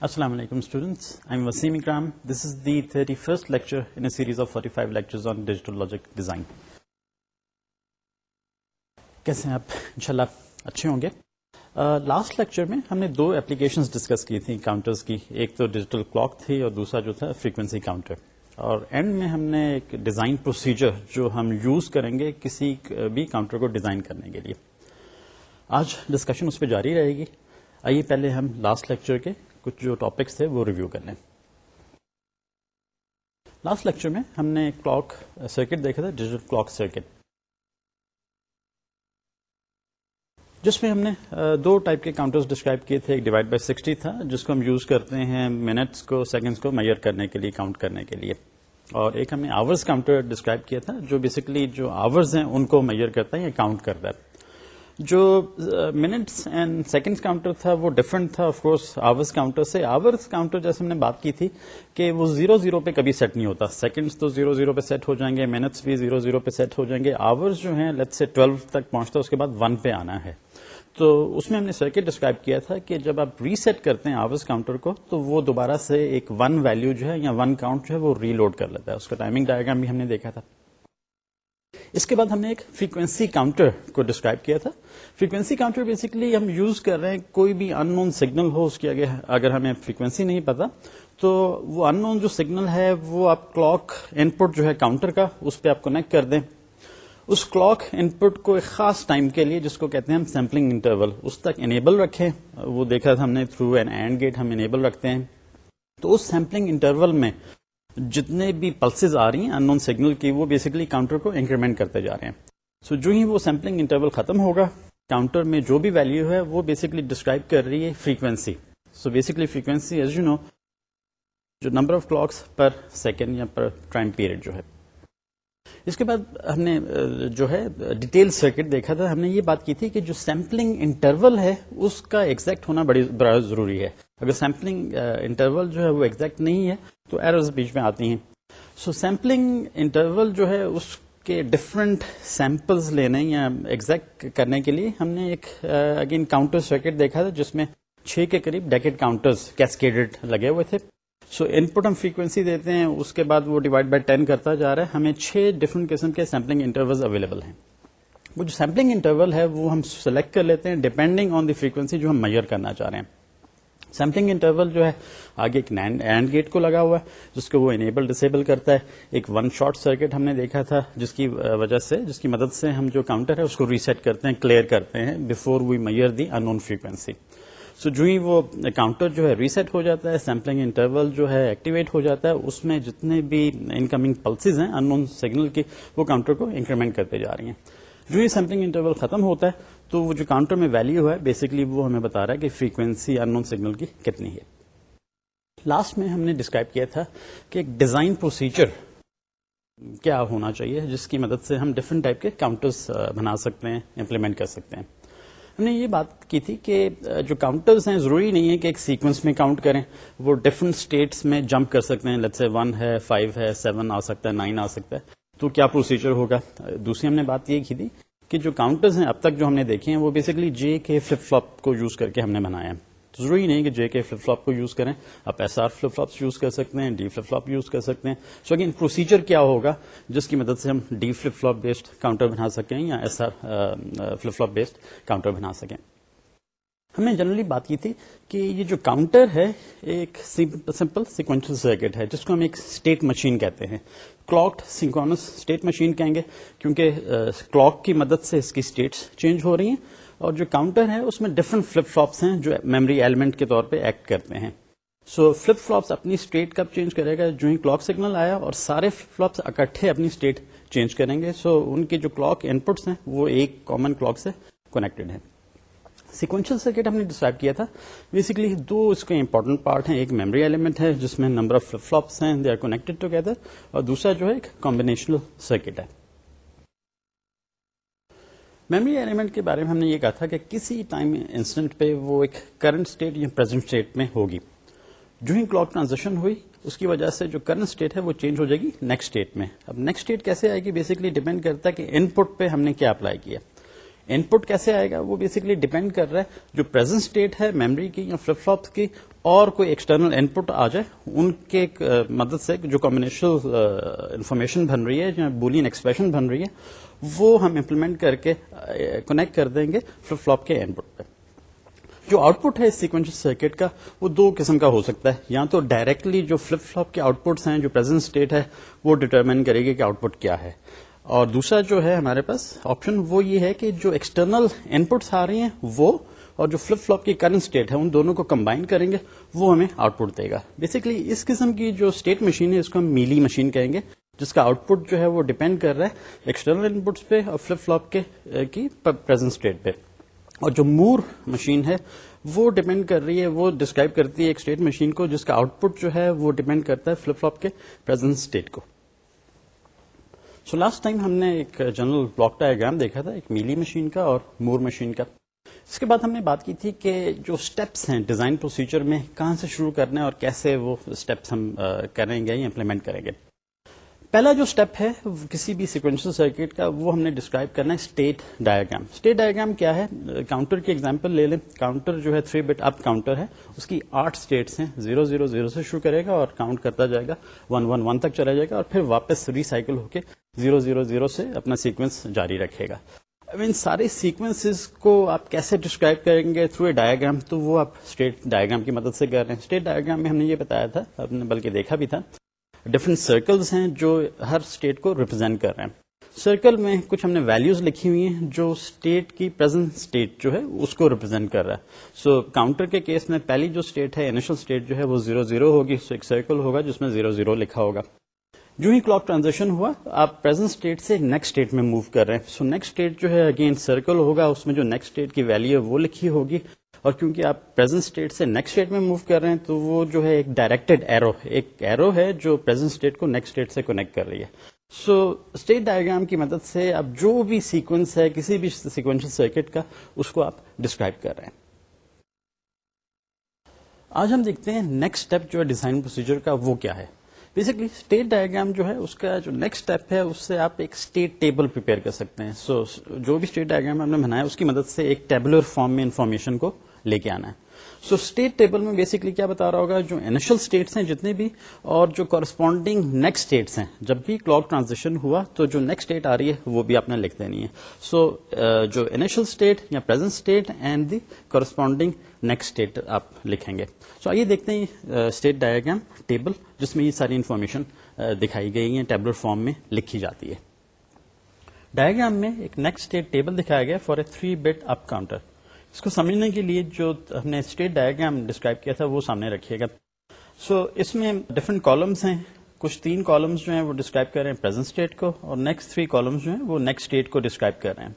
السلام علیکم students I am Waseem Ikram this is the thirty first lecture in series of forty five lecture on digital logic design کیسے ہیں آپ انشاءاللہ اچھے ہوں گے لاسٹ لیکچر میں ہم نے دو اپلیکیشنز ڈسکس کی تھیں کاؤنٹرز کی ایک تو ڈیجیٹل کلاک تھی اور دوسرا جو تھا فریکوینسی کاؤنٹر اور اینڈ میں ہم نے ایک ڈیزائن پروسیجر جو ہم یوز کریں گے کسی بھی کاؤنٹر کو ڈیزائن کرنے کے لیے آج ڈسکشن اس پہ جاری رہے گی آئیے پہلے ہم لاسٹ لیکچر کے کچھ جو ٹاپکس تھے وہ ریویو کر لیں لاسٹ لیکچر میں ہم نے کلاک سرکٹ دیکھا تھا ڈیجیٹل کلاک سرکٹ جس میں ہم نے دو ٹائپ کے کاؤنٹرز ڈسکرائب کیے تھے، ایک ڈیوائڈ بائی سکسٹی تھا، جس کو ہم یوز کرتے ہیں منٹس کو سیکنڈس کو میئر کرنے کے لیے کاؤنٹ کرنے کے لیے۔ اور ایک ہم نے آورز کاؤنٹر ڈسکرائب کیا تھا، جو بیسکلی جو آورز ہیں، ان کو میئر کرتا ہے یا کاؤنٹ کرتا ہے۔ جو منٹس اینڈ سیکنڈ کاؤنٹر تھا وہ ڈفرنٹ تھا آف کورس آورس کاؤنٹر سے. آورس کاؤنٹر جیسے ہم نے بات کی تھی کہ وہ زیرو زیرو پہ کبھی سیٹ نہیں ہوتا. سیکنڈس تو زیرو زیرو پہ سیٹ ہو جائیں گے منٹس بھی زیرو زیرو پہ سیٹ ہو جائیں گے. آورس جو ہیں لیٹ سے ٹویلو تک پہنچتا ہے، اس کے بعد ون پہ آنا ہے. تو اس میں ہم نے سرکٹ ڈسکرائب کیا تھا کہ جب آپ ریسیٹ کرتے ہیں آورس کاؤنٹر کو، تو وہ دوبارہ سے ایک ون ویلو جو ہے یا ون کاؤنٹ جو ہے وہ ریلوڈ کر لیتا ہے. اس کا ٹائمنگ ڈائگرام بھی ہم نے دیکھا تھا. اس کے بعد ہم نے ایک فریکوینسی کاؤنٹر کو ڈسکرائب کیا تھا۔ فریکوینسی کاؤنٹر بیسکلی ہم یوز کر رہے ہیں کوئی بھی ان نون سگنل ہو اس کی آگے اگر ہمیں فریکوینسی نہیں پتا، تو وہ ان نون جو سگنل ہے وہ آپ کلاک ان پٹ جو ہے کاؤنٹر کا اس پہ آپ کنیکٹ کر دیں۔ اس کلاک ان پٹ کو ایک خاص ٹائم کے لیے جس کو کہتے ہیں ہم سیمپلنگ انٹرول اس تک انیبل رکھیں۔ وہ دیکھا تھا ہم نے تھرو این اینڈ گیٹ ہم انیبل رکھتے ہیں۔ تو اس سیمپلنگ انٹرول میں جتنے بھی پلسز آ رہی ہیں ان نون سگنل کی وہ بیسکلی کاؤنٹر کو انکریمنٹ کرتے جا رہے ہیں۔ سو so, جو ہی وہ سیمپلنگ انٹرول ختم ہوگا کاؤنٹر میں جو بھی ویلو ہے وہ بیسکلی ڈسکرائب کر رہی ہے frequency so basically frequency as you know جو number of clocks per second یا پر ٹائم پیریڈ جو ہے۔ اس کے بعد ہم نے جو ہے ڈیٹیل سرکٹ دیکھا تھا، ہم نے یہ بات کی تھی کہ جو سیمپلنگ انٹرول ہے، اس کا ایگزیکٹ ہونا بڑی، بڑا ضروری ہے۔ اگر سیمپلنگ انٹرول جو ہے، وہ ایگزیکٹ نہیں ہے، تو ایررز بیچ میں آتی ہیں۔ سو سیمپلنگ انٹرول جو ہے، اس کے ڈفرنٹ سیمپلز لینے یا ایگزیکٹ کرنے کے لیے ہم نے ایک اگین کاؤنٹر سرکٹ دیکھا تھا، جس میں چھ کے قریب ڈیکٹ کاؤنٹرز کیسکیڈڈ لگے ہوئے تھے۔ سو ان پٹ ہم فریکوینسی دیتے ہیں، اس کے بعد وہ ڈیوائڈ بائی ٹین کرتا جا رہا ہے۔ ہمیں چھ ڈفرنٹ قسم کے سیمپلنگ انٹرول اویلیبل ہیں۔ وہ جو سیمپلنگ انٹرول ہے، وہ ہم سلیکٹ کر لیتے ہیں ڈیپینڈنگ آن دی فریکوینسی جو ہم میئر کرنا چاہ رہے ہیں۔ سیمپلنگ انٹرول جو ہے، آگے ایک اینڈ گیٹ کو لگا ہوا ہے، جس کو وہ انیبل ڈسیبل کرتا ہے۔ ایک ون شارٹ سرکٹ ہم نے دیکھا تھا، جس کی وجہ سے، جس کی مدد سے ہم جو کاؤنٹر ہے، اس کو ریسیٹ کرتے ہیں کلیئر کرتے ہیں before we measure the in frequency so جو ہی وہ کاؤنٹر جو ہے ریسیٹ ہو جاتا ہے سیمپلنگ انٹرول جو ہے ایکٹیویٹ ہو جاتا ہے، اس میں جتنے بھی انکمنگ پلسز ہیں ان نون سگنل کی وہ کاؤنٹر کو انکریمنٹ کرتے جا رہی ہیں۔ جو ہی سیمپلنگ انٹرول ختم ہوتا ہے، تو وہ جو کاؤنٹر میں ویلو ہے بیسکلی وہ ہمیں بتا رہا ہے کہ فریکوینسی ان نون سگنل کی کتنی ہے۔ لاسٹ میں ہم نے ڈسکرائب کیا تھا کہ ایک ڈیزائن پروسیجر کیا ہونا چاہیے، جس کی مدد سے ہم ڈفرنٹ ٹائپ کے کاؤنٹرز بنا سکتے ہیں امپلیمنٹ کر سکتے ہیں۔ ہم نے یہ بات کی تھی کہ جو کاؤنٹرز ہیں، ضروری نہیں ہے کہ ایک سیکوینس میں کاؤنٹ کریں۔ وہ ڈفرنٹ اسٹیٹس میں جمپ کر سکتے ہیں۔ لت سے ون ہے فائیو ہے سیون آ سکتا ہے نائن آ سکتا ہے۔ تو کیا پروسیجر ہوگا؟ دوسری ہم نے بات یہ کی تھی کہ جو کاؤنٹرز ہیں، اب تک جو ہم نے دیکھے ہیں، وہ بیسکلی جے کے فلپ فلپ کو یوز کر کے ہم نے بنایا ہے۔ ضروری نہیں کہ جے کے فلپ فلپ کو یوز کریں، آپ S R flip flops use کر سکتے ہیں، ڈی فلپ فلپ یوز کر سکتے ہیں۔ سو اگین پروسیجر کیا ہوگا جس کی مدد سے ہم D flip flop based counter بنا سکیں یا S R flip flop based counter بنا سکیں۔ ہم نے جنرلی بات کی تھی کہ یہ جو کاؤنٹر ہے، ایک سمپل سیکوینشل سرکٹ ہے، جس کو ہم ایک اسٹیٹ مشین کہتے ہیں۔ کلاک سنکونس اسٹیٹ مشین کہیں گے، کیونکہ کلاک کی مدد سے اس کی اسٹیٹس چینج ہو رہی ہیں۔ اور جو کاؤنٹر ہے اس میں ڈفرنٹ فلپ فلوپس ہیں جو میموری ایلیمنٹ کے طور پہ ایکٹ کرتے ہیں۔ سو فلپ فلوپس اپنی اسٹیٹ کب چینج کرے گا؟ جو ہی کلاک سگنل آیا اور سارے فلپ فلوپس اکٹھے اپنی اسٹیٹ چینج کریں گے۔ سو ان کے جو کلاک ان پٹس ہیں، وہ ایک کامن کلاک سے کنیکٹڈ ہیں۔ سیکوینشل سرکٹ ہم نے ڈسکرائب کیا تھا۔ بیسکلی دو اس کے امپورٹنٹ پارٹ ہیں۔ ایک میموری ایلیمنٹ ہے، جس میں نمبر آف فلپ فلوپس ہیں دے آر کنیکٹڈ ٹوگیدر اور دوسرا جو ہے، ایک کمبینیشنل سرکٹ ہے۔ میموری ایلیمنٹ کے بارے میں ہم نے یہ کہا تھا کہ کسی ٹائم انسٹنٹ پہ وہ ایک کرنٹ اسٹیٹ یا پرزینٹ اسٹیٹ میں ہوگی۔ جو ہی کلاک ٹرانزیکشن ہوئی، اس کی وجہ سے جو کرنٹ اسٹیٹ ہے وہ چینج ہو جائے گی نیکسٹ اسٹیٹ میں۔ اب نیکسٹ اسٹیٹ کیسے آئے گی؟ بیسکلی ڈیپینڈ کرتا ہے کہ ان پٹ پہ ہم نے کیا اپلائی کیا۔ پٹ کیسے آئے گا؟ وہ بیسکلی ڈیپینڈ کر رہا ہے جو پرزینٹ اسٹیٹ ہے میموری کی یا فلپ فلوپ کی، اور کوئی ایکسٹرنل ان پٹ آ جائے، ان کے مدد سے جو کمبینیشن انفارمیشن بن رہی ہے یا بولین ایکسپریشن بن رہی ہے وہ ہم امپلیمنٹ کر کے کنیکٹ کر دیں گے فلپ فلوپ کے ان پٹ پہ۔ جو آؤٹ پٹ ہے اس سیکوینشل سرکٹ کا، وہ دو قسم کا ہو سکتا ہے۔ یا تو ڈائریکٹلی جو فلپ فلوپ کے آؤٹ پٹس ہیں، جو پرزینٹ اسٹیٹ ہے، وہ ڈیٹرمن کرے گی کہ آؤٹ پٹ کیا ہے۔ اور دوسرا جو ہے ہمارے پاس آپشن وہ یہ ہے کہ جو ایکسٹرنل ان پٹس آ رہی ہیں، وہ اور جو فلپ فلوپ کی کرنٹ اسٹیٹ ہے، ان دونوں کو کمبائن کریں گے، وہ ہمیں آؤٹ پٹ دے گا۔ بیسکلی اس قسم کی جو اسٹیٹ مشین ہے، اس کو ہم میلی مشین کہیں گے۔ جس کا آؤٹ پٹ جو ہے وہ ڈیپینڈ کر رہا ہے ایکسٹرنل ان پٹس پہ اور فلپ فلوپ کے کی پرزینٹ اسٹیٹ پہ۔ اور جو مور مشین ہے وہ ڈیپینڈ کر رہی ہے، وہ ڈسکرائب کرتی ہے ایک اسٹیٹ مشین کو جس کا آؤٹ پٹ جو ہے وہ ڈیپینڈ کرتا ہے فلپ فلوپ کے پرزینٹ اسٹیٹ کو۔ سو لاسٹ ٹائم ہم نے ایک جنرل بلاک ڈائگرام دیکھا تھا، ایک میلی مشین کا اور مور مشین کا۔ اس کے بعد ہم نے بات کی تھی کہ جو اسٹیپس ہیں ڈیزائن پروسیجر میں کہاں سے شروع کرنا ہے اور کیسے وہ اسٹیپس ہم کریں گے یا امپلیمنٹ کریں گے۔ پہلا جو اسٹیپ ہے کسی بھی سیکوینشل سرکٹ کا وہ ہم نے ڈسکرائب کرنا ہے اسٹیٹ ڈایاگرام اسٹیٹ ڈایاگرام کیا ہے؟ کاؤنٹر کی ایگزامپل لے لیں۔ کاؤنٹر جو ہے تھری بٹ اپ کاؤنٹر ہے۔ اس کی آٹھ اسٹیٹس ہیں۔ زیرو زیرو زیرو سے شروع کرے گا اور کاؤنٹ کرتا جائے گا۔ ون ون ون تک چلا جائے گا اور پھر واپس ریسائکل ہو کے زیرو زیرو زیرو سے اپنا سیکوینس جاری رکھے گا۔ ان سارے سیکوینس کو آپ کیسے ڈسکرائب کریں گے تھرو اے ڈایاگرام تو وہ آپ اسٹیٹ ڈایاگرام کی مدد سے کر رہے ہیں۔ اسٹیٹ ڈایاگرام میں ہم نے یہ بتایا تھا، آپ نے بلکہ دیکھا بھی تھا۔ ڈفرنٹ سرکلز ہیں جو ہر اسٹیٹ کو ریپرزینٹ کر رہے ہیں۔ سرکل میں کچھ ہم نے ویلوز لکھی ہوئی ہیں جو اسٹیٹ کی پرزینٹ اسٹیٹ جو ہے اس کو ریپرزینٹ کر رہا ہے۔ سو so, کاؤنٹر کے کیس میں پہلی جو اسٹیٹ ہے انیشل اسٹیٹ جو ہے وہ زیرو زیرو ہوگی۔ سو so, ایک سرکل ہوگا جس میں زیرو زیرو لکھا ہوگا۔ جو ہی کلاک ٹرانزیکشن ہوا آپ پرزینٹ اسٹیٹ سے نیکسٹ اسٹیٹ میں موو کر رہے ہیں۔ سو نیکسٹ اسٹیٹ جو ہے اگین سرکل ہوگا اس میں جو نیکسٹ اسٹیٹ کی ویلو ہے وہ لکھی ہوگی۔ اور کیونکہ آپ پرزینٹ اسٹیٹ سے نیکسٹ اسٹیٹ میں موو کر رہے ہیں تو وہ جو ہے ایک ڈائریکٹڈ ایرو ایک ایرو ہے جو پرزینٹ اسٹیٹ کو نیکسٹ اسٹیٹ سے کنیکٹ کر رہی ہے۔ سو اسٹیٹ ڈائگرام کی مدد سے اب جو بھی سیکوینس ہے کسی بھی سیکوینشل سرکٹ کا اس کو آپ ڈسکرائب کر رہے ہیں۔ آج ہم دیکھتے ہیں نیکسٹ اسٹیپ جو ہے ڈیزائن پروسیجر کا وہ کیا ہے۔ بیسکلی اسٹیٹ ڈائگرام جو ہے اس کا جو نیکسٹ اسٹیپ ہے اس سے آپ ایک اسٹیٹ ٹیبل پریپیئر کر سکتے ہیں۔ سو so, جو بھی اسٹیٹ ڈائگرام ہم نے بنایا اس کی مدد سے ایک ٹیبلر فارم میں انفارمیشن کو لے کے آنا ہے۔ سو اسٹیٹ ٹیبل میں بیسکلی کیا بتا رہا ہوگا؟ جو انیشل اسٹیٹس ہیں جتنے بھی اور جو کورسپونڈنگ نیکسٹ اسٹیٹس ہیں۔ جب بھی کلاک ٹرانزیکشن ہوا تو جو نیکسٹ اسٹیٹ آ رہی ہے وہ بھی آپ نے لکھ دینی ہے۔ سو جو انیشل اسٹیٹ یا present state and the corresponding next state آپ لکھیں گے۔ سو آئیے دیکھتے ہیں اسٹیٹ ڈایاگرام ٹیبل جس میں یہ ساری انفارمیشن دکھائی گئی ہے ٹیبلر فارم میں لکھی جاتی ہے۔ ڈایاگرام میں ایک نیکسٹ اسٹیٹ ٹیبل دکھایا گیا for a three bit up counter اس کو سمجھنے کے لیے جو ہم نے اسٹیٹ ڈائگرام ڈسکرائب کیا تھا وہ سامنے رکھیے گا۔ سو so, اس میں ڈفرنٹ کالمس ہیں۔ کچھ تین کالمس جو ہیں وہ ڈسکرائب کر رہے ہیں پرزینٹ اسٹیٹ کو اور نیکسٹ تھری کالمس جو ہیں وہ نیکسٹ اسٹیٹ کو ڈسکرائب کر رہے ہیں۔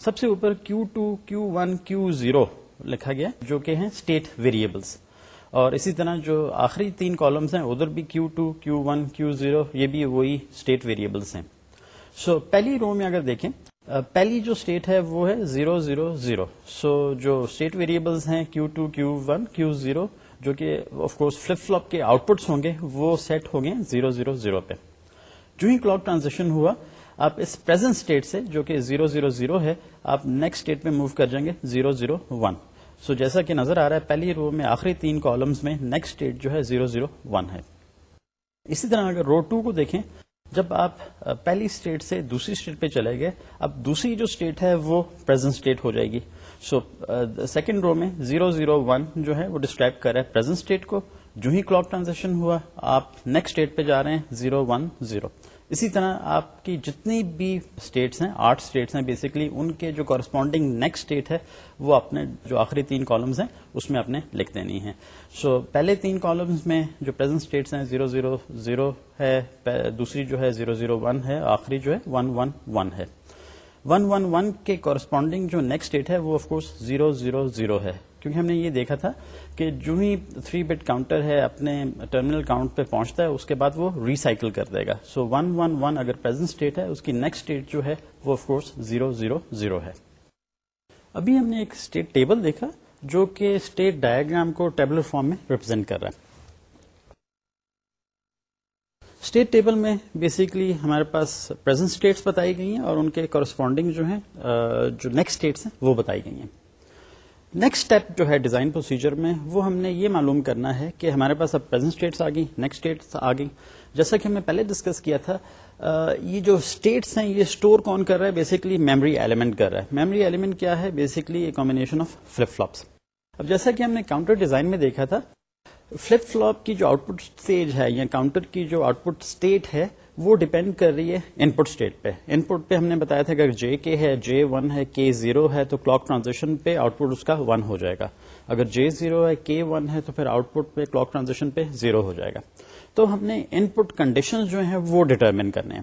سب سے اوپر Q two Q one Q zero لکھا گیا جو کہ ہیں اسٹیٹ ویریبلس اور اسی طرح جو آخری تین کالمس ہیں ادھر بھی Q two Q one Q zero یہ بھی وہی اسٹیٹ ویریبلس ہیں۔ سو so, پہلی رو میں اگر دیکھیں پہلی جو اسٹیٹ ہے وہ ہے زیرو زیرو زیرو سو جو اسٹیٹ ویریبلس ہیں Q two Q one Q zero جو کہ آف کورس فلپ فلپ کے آؤٹ پٹس ہوں گے، وہ سیٹ ہو گئے زیرو زیرو زیرو پہ. جو ہی کلاک ٹرانزیکشن ہوا، آپ اس پرزینٹ اسٹیٹ سے جو کہ زیرو زیرو زیرو ہے، آپ نیکسٹ اسٹیٹ میں موو کر جائیں گے زیرو زیرو ون سو جیسا کہ نظر آ رہا ہے، پہلی رو میں آخری تین کالمس میں نیکسٹ اسٹیٹ جو ہے زیرو زیرو ون ہے. اسی طرح اگر رو ٹو کو دیکھیں جب آپ پہلی اسٹیٹ سے دوسری اسٹیٹ پہ چلے گئے، اب دوسری جو اسٹیٹ ہے وہ پرزینٹ اسٹیٹ ہو جائے گی. سو سیکنڈ رو میں زیرو زیرو ون جو ہے وہ ڈسکرائب کر رہا ہے پرزینٹ اسٹیٹ کو. جو ہی کلاک ٹرانزیکشن ہوا، آپ نیکسٹ اسٹیٹ پہ جا رہے ہیں زیرو ون زیرو اسی طرح آپ کی جتنی بھی اسٹیٹس ہیں آٹھ اسٹیٹس ہیں بیسکلی ان کے جو کورسپونڈنگ نیکسٹ اسٹیٹ ہے وہ اپنے جو آخری تین کالمز ہیں اس میں اپنے لکھ دینی ہے سو so, پہلے تین کالمز میں جو پرزینٹ اسٹیٹس ہیں زیرو زیرو زیرو ہے دوسری جو ہے زیرو زیرو ون ہے آخری جو ہے ون ون ون ہے۔ ون ون ون کے کورسپونڈنگ جو نیکسٹ اسٹیٹ ہے وہ of course zero zero zero ہے۔ کیونکہ ہم نے یہ دیکھا تھا کہ جو ہی تھری بٹ کاؤنٹر ہے اپنے ٹرمینل کاؤنٹ پہ پہنچتا ہے، اس کے بعد وہ ریسائکل کر دے گا۔ سو ون ون ون اگر پرزینٹ اسٹیٹ ہے، اس کی نیکسٹ اسٹیٹ جو ہے، وہ of course zero zero zero ہے۔ ابھی ہم نے ایک اسٹیٹ ٹیبل دیکھا جو کہ اسٹیٹ ڈایاگرام کو ٹیبلر فارم میں ریپرزینٹ کر رہا ہے۔ اسٹیٹ ٹیبل میں بیسکلی ہمارے پاس پرزینٹ اسٹیٹس بتائی گئی ہیں اور ان کے کورسپونڈنگ جو ہیں جو نیکسٹ اسٹیٹس ہیں، وہ بتائی گئی ہیں۔ نیکسٹ اسٹیپ جو ہے ڈیزائن پروسیجر میں، وہ ہم نے یہ معلوم کرنا ہے کہ ہمارے پاس اب پرزینٹ اسٹیٹس آ گئی نیکسٹ اسٹیٹس آ گئی جیسا کہ ہم نے پہلے ڈسکس کیا تھا یہ جو اسٹیٹس ہیں، یہ اسٹور کون کر رہا ہے؟ بیسکلی میموری ایلیمنٹ کر رہا ہے۔ میموری ایلیمنٹ کیا ہے؟ Basically combination of flip flops اب جیسا کہ ہم نے کاؤنٹر ڈیزائن میں دیکھا تھا فلپ فلوپ کی جو آؤٹ پٹ اسٹیج ہے یا کاؤنٹر کی جو آؤٹ پٹ اسٹیٹ ہے، وہ ڈپینڈ کر رہی ہے ان پٹ اسٹیٹ پہ۔ ان پٹ پہ ہم نے بتایا تھا کہ اگر جے کے ہے جے ون ہے کے زیرو ہے، تو کلاک ٹرانزیکشن پہ آؤٹ پٹ اس کا ون ہو جائے گا۔ اگر جے زیرو ہے کے ون ہے، تو پھر آؤٹ پٹ پہ کلاک ٹرانزیکشن پہ زیرو ہو جائے گا۔ تو ہم نے ان پٹ کنڈیشن جو ہیں، وہ ڈٹرمن کرنے ہیں۔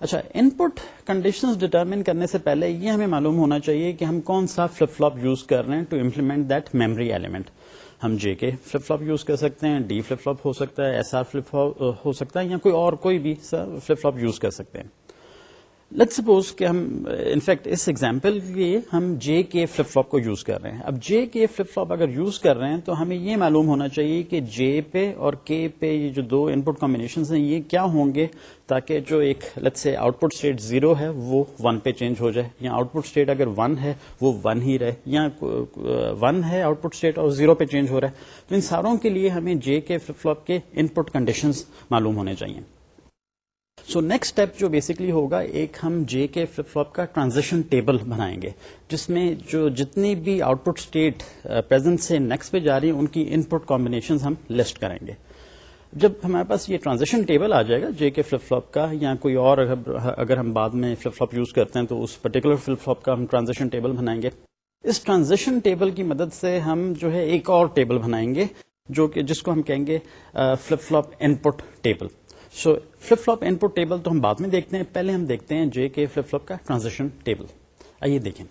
اچھا ان پٹ کنڈیشن ڈٹرمن کرنے سے پہلے یہ ہمیں معلوم ہونا چاہیے کہ ہم کون سا فلپ فلوپ یوز کر رہے ہیں to implement that memory element ہم J K flip flop use کر سکتے ہیں، ڈی فلپ فلوپ ہو سکتا ہے، ایس آر فلپ ہو سکتا ہے، یا کوئی اور، کوئی بھی فلپ فلوپ یوز کر سکتے ہیں۔ لیٹ سپوز کہ ہم انفیکٹ اس ایگزامپل کے لیے ہم جے کے فلپ فلوپ کو یوز کر رہے ہیں. اب جے کے فلپ فلوپ اگر یوز کر رہے ہیں تو ہمیں یہ معلوم ہونا چاہیے کہ جے پہ اور کے پہ یہ جو دو ان پٹ کمبینیشن ہیں، یہ کیا ہوں گے تاکہ جو ایک لت سے آؤٹ پٹ اسٹیٹ زیرو ہے، وہ ون پہ چینج ہو جائے. یا آؤٹ پٹ اسٹیٹ اگر ون ہے، وہ ون ہی رہے. یا ون ہے آؤٹ پٹ اسٹیٹ اور زیرو پہ چینج ہو رہا ہے. تو ان ساروں کے لیے ہمیں جے کے فلپ فلوپ کے ان پٹ کنڈیشن معلوم ہونے چاہیے. سو نیکسٹ اسٹیپ جو بیسکلی ہوگا، ایک ہم جے کے فلپ فلوپ کا ٹرانزیکشن ٹیبل بنائیں گے، جس میں جو جتنی بھی آؤٹ پٹ اسٹیٹ پرزینٹ سے نیکسٹ پہ جا رہی ہیں، ان کی ان پٹ کمبینیشن ہم لسٹ کریں گے۔ جب ہمارے پاس یہ ٹرانزیکشن ٹیبل آ جائے گا جے کے فلپ فلوپ کا، یا کوئی اور اگر ہم بعد میں فلپ فلوپ یوز کرتے ہیں، تو اس پرٹیکولر فلپ فلوپ کا ہم ٹرانزیکشن ٹیبل بنائیں گے۔ اس ٹرانزیکشن ٹیبل کی مدد سے ہم جو ہے ایک اور ٹیبل بنائیں گے، جو کہ جس کو ہم کہیں گے flip flop input table so flip flop input table تو ہم بعد میں دیکھتے ہیں۔ پہلے ہم دیکھتے ہیں جے کے فلپ فلوپ کا ٹرانزیکشن ٹیبل آئیے دیکھیں۔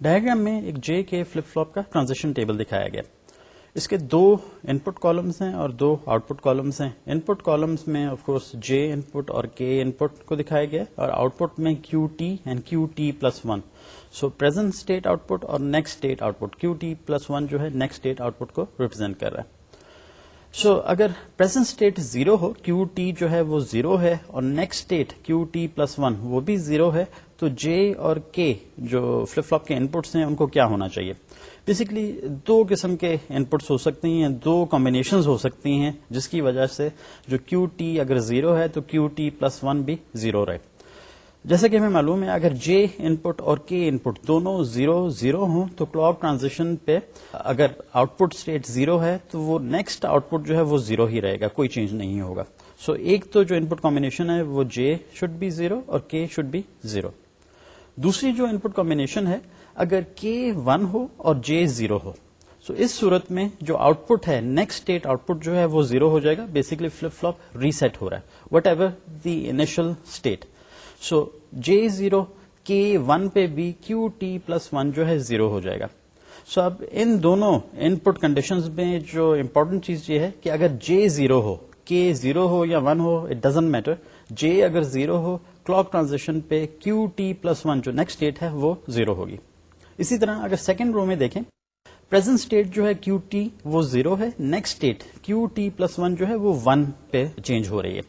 ڈائگرام میں ایک جے کے فلپ فلوپ کا ٹرانزیکشن ٹیبل دکھایا گیا۔ اس کے دو ان پٹ کالمس ہیں اور دو آؤٹ پٹ کالمس ہیں۔ ان پٹ کالمس میں of course J input اور کے ان پٹ کو دکھایا گیا اور آؤٹ پٹ میں Q T and Q T plus one so present state output اور next state output Q T plus one جو ہے نیکسٹ اسٹیٹ آؤٹ پٹ کو ریپرزینٹ کر رہا ہے۔ سو so, اگر پرزینٹ اسٹیٹ زیرو ہو کیو ٹی جو ہے وہ زیرو ہے اور next state Q T plus one وہ بھی زیرو ہے تو جے اور کے جو فلپ فلوپ کے ان پٹس ہیں ان کو کیا ہونا چاہیے؟ بیسکلی دو قسم کے ان پٹس ہو سکتے ہیں دو کمبینیشن ہو سکتی ہیں جس کی وجہ سے جو کیو ٹی اگر زیرو ہے تو کیو ٹی پلس ون بھی زیرو رہے۔ جیسا کہ ہمیں معلوم ہے اگر جے ان پٹ اور کے ان پٹ دونوں زیرو زیرو ہوں تو کلاک ٹرانزیکشن پہ اگر آؤٹ پٹ اسٹیٹ زیرو ہے تو وہ نیکسٹ آؤٹ پٹ جو ہے وہ زیرو ہی رہے گا کوئی چینج نہیں ہوگا۔ سو so, ایک تو جو ان پٹ کمبینیشن ہے وہ جے شوڈ بی زیرو اور کے شوڈ بی زیرو دوسری جو ان پٹ کمبینیشن ہے اگر کے ون ہو اور جے زیرو ہو۔ سو so, اس صورت میں جو آؤٹ پٹ ہے نیکسٹ اسٹیٹ آؤٹ پٹ جو ہے وہ زیرو ہو جائے گا بیسکلی فلپ فلوپ ریسٹ ہو رہا ہے۔ Whatever the initial state so J zero K one پہ بھی کیو ٹی پلس ون جو ہے زیرو ہو جائے گا سو اب ان دونوں ان پٹ کنڈیشن میں جو امپورٹنٹ چیز یہ ہے کہ اگر جے زیرو ہو کے زیرو ہو یا ون ہو اٹ ڈزنٹ میٹر جے اگر زیرو ہو کلاک ٹرانزیکشن پہ کیو ٹی پلس ون جو نیکسٹ ڈیٹ ہے وہ زیرو ہوگی اسی طرح اگر سیکنڈ رو میں دیکھیں پرزینٹ اسٹیٹ جو ہے کیو ٹی وہ زیرو ہے next date Q T plus one جو ہے وہ ون پہ چینج ہو رہی ہے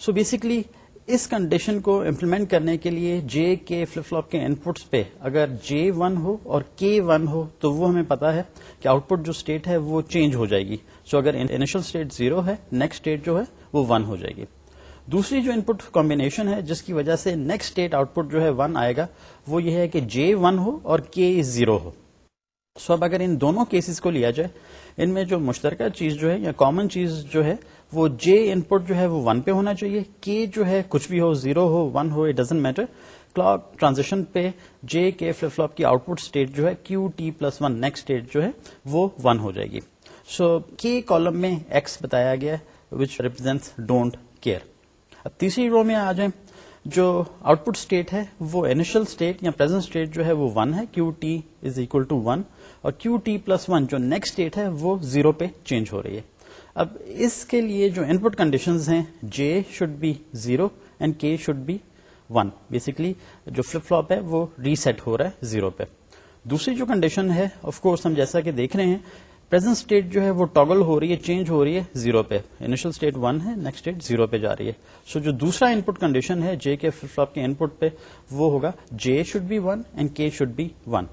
سو so بیسکلی اس کنڈیشن کو امپلیمنٹ کرنے کے لیے جے کے فلپ فلوپ کے ان پٹس پہ اگر جے ون ہو اور کے ون ہو تو وہ ہمیں پتا ہے کہ آؤٹ پٹ جو اسٹیٹ ہے وہ چینج ہو جائے گی۔ سو so اگر انیشل اسٹیٹ زیرو ہے نیکسٹ اسٹیٹ جو ہے وہ ون ہو جائے گی۔ دوسری جو ان پٹ کمبینیشن ہے جس کی وجہ سے نیکسٹ اسٹیٹ آؤٹ پٹ جو ہے ون آئے گا، وہ یہ ہے کہ جے ون ہو اور کے زیرو ہو۔ سو اب اگر ان دونوں کیسز کو لیا جائے، ان میں جو مشترکہ چیز جو ہے یا کامن چیز جو ہے وہ جے ان پٹ جو ہے وہ ون پہ ہونا چاہیے کے جو ہے کچھ بھی ہو زیرو ہو one who it doesn't matter clock transition پہ جے کے فلپ فلوپ کی آؤٹ پٹ اسٹیٹ جو ہے Q T plus one next state جو ہے وہ ون ہو جائے گی. سو کے کالم میں ایکس بتایا گیا وچ ریپرزینٹ ڈونٹ کیئر اب تیسری رو میں آ جائیں، جو آؤٹ پٹ اسٹیٹ ہے وہ انیشل اسٹیٹ یا پرزینٹ اسٹیٹ جو ہے وہ ون ہے Q T is equal to one اور کیو ٹی پلس ون جو نیکسٹ اسٹیٹ ہے وہ زیرو پہ چینج ہو رہی ہے. اب اس کے لیے جو ان پٹ کنڈیشن ہیں J should be zero and K should be one basically جو فلپ فلوپ ہے، وہ ریسٹ ہو رہا ہے زیرو پہ. دوسری جو کنڈیشن ہے آف کورس ہم جیسا کہ دیکھ رہے ہیں پرزینٹ اسٹیٹ جو ہے وہ ٹاگل ہو رہی ہے چینج ہو رہی ہے زیرو پہ. انیشل اسٹیٹ ون ہے نیکسٹ اسٹیٹ زیرو پہ جا رہی ہے. سو so جو دوسرا ان پٹ کنڈیشن ہے جے کے فلپ فلوپ کے ان پٹ پہ، وہ ہوگا J should be one and K should be one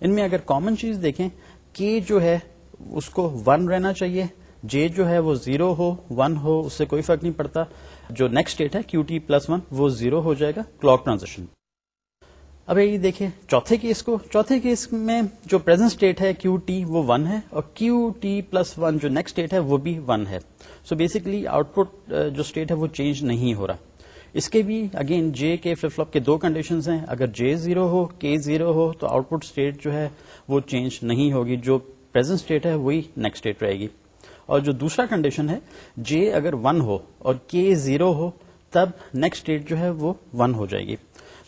ان میں اگر کامن چیز دیکھیں کے جو ہے، اس کو ون رہنا چاہیے جے جو ہے وہ زیرو ہو ون ہو، اس سے کوئی فرق نہیں پڑتا۔ جو نیکسٹ اسٹیٹ ہے کیو ٹی پلس ون وہ زیرو ہو جائے گا کلاک ٹرانزیکشن اب یہ دیکھیں، چوتھے کیس کو چوتھے کیس میں جو پرزینٹ اسٹیٹ ہے کیو ٹی وہ ون ہے اور کیو ٹی پلس ون جو نیکسٹ اسٹیٹ ہے، وہ بھی ون ہے۔ سو بیسکلی آؤٹ پٹ جو اسٹیٹ ہے، وہ چینج نہیں ہو رہا۔ اس کے بھی اگین جے کے فلپ فلپ کے دو کنڈیشنز ہیں۔ اگر جے زیرو ہو کے زیرو ہو، تو آؤٹ پٹ اسٹیٹ جو ہے وہ چینج نہیں ہوگی۔ جو پرزینٹ اسٹیٹ ہے، وہی نیکسٹ اسٹیٹ رہے گی۔ اور جو دوسرا کنڈیشن ہے جے اگر ون ہو اور کے زیرو ہو، تب نیکسٹ اسٹیٹ جو ہے وہ ون ہو جائے گی۔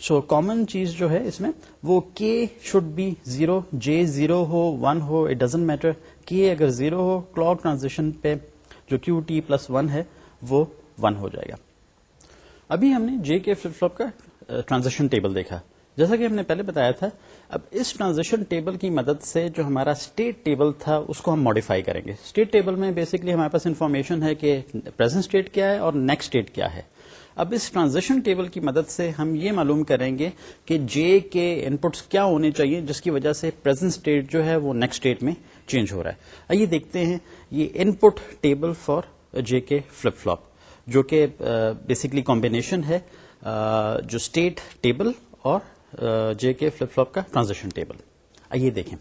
سو کامن چیز جو ہے اس میں، وہ K should be zero J zero who one ہو اٹ ڈزنٹ میٹر کے اگر زیرو ہو کلاک ٹرانزیکشن پہ جو کیو ٹی پلس ون ہے، وہ ون ہو جائے گا۔ ابھی ہم نے جے کے فلپ فلپ کا uh, ٹرانزیکشن ٹیبل دیکھا۔ جیسا کہ ہم نے پہلے بتایا تھا، اب اس ٹرانزیکشن ٹیبل کی مدد سے جو ہمارا اسٹیٹ ٹیبل تھا، اس کو ہم ماڈیفائی کریں گے۔ اسٹیٹ ٹیبل میں بیسکلی ہمارے پاس انفارمیشن ہے کہ پرزینٹ اسٹیٹ کیا ہے اور نیکسٹ اسٹیٹ کیا ہے۔ اب اس ٹرانزیکشن ٹیبل کی مدد سے ہم یہ معلوم کریں گے کہ جے کے انپٹس کیا ہونے چاہیے، جس کی وجہ سے پرزینٹ اسٹیٹ جو ہے وہ نیکسٹ اسٹیٹ میں چینج ہو رہا ہے۔ آئیے دیکھتے ہیں یہ ان پٹ table for J K flip flop جو کہ بیسکلی کمبینیشن ہے جو اسٹیٹ ٹیبل اور جے کے فلپ فلوپ کا ٹرانزیکشن ٹیبل۔ آئیے دیکھیں۔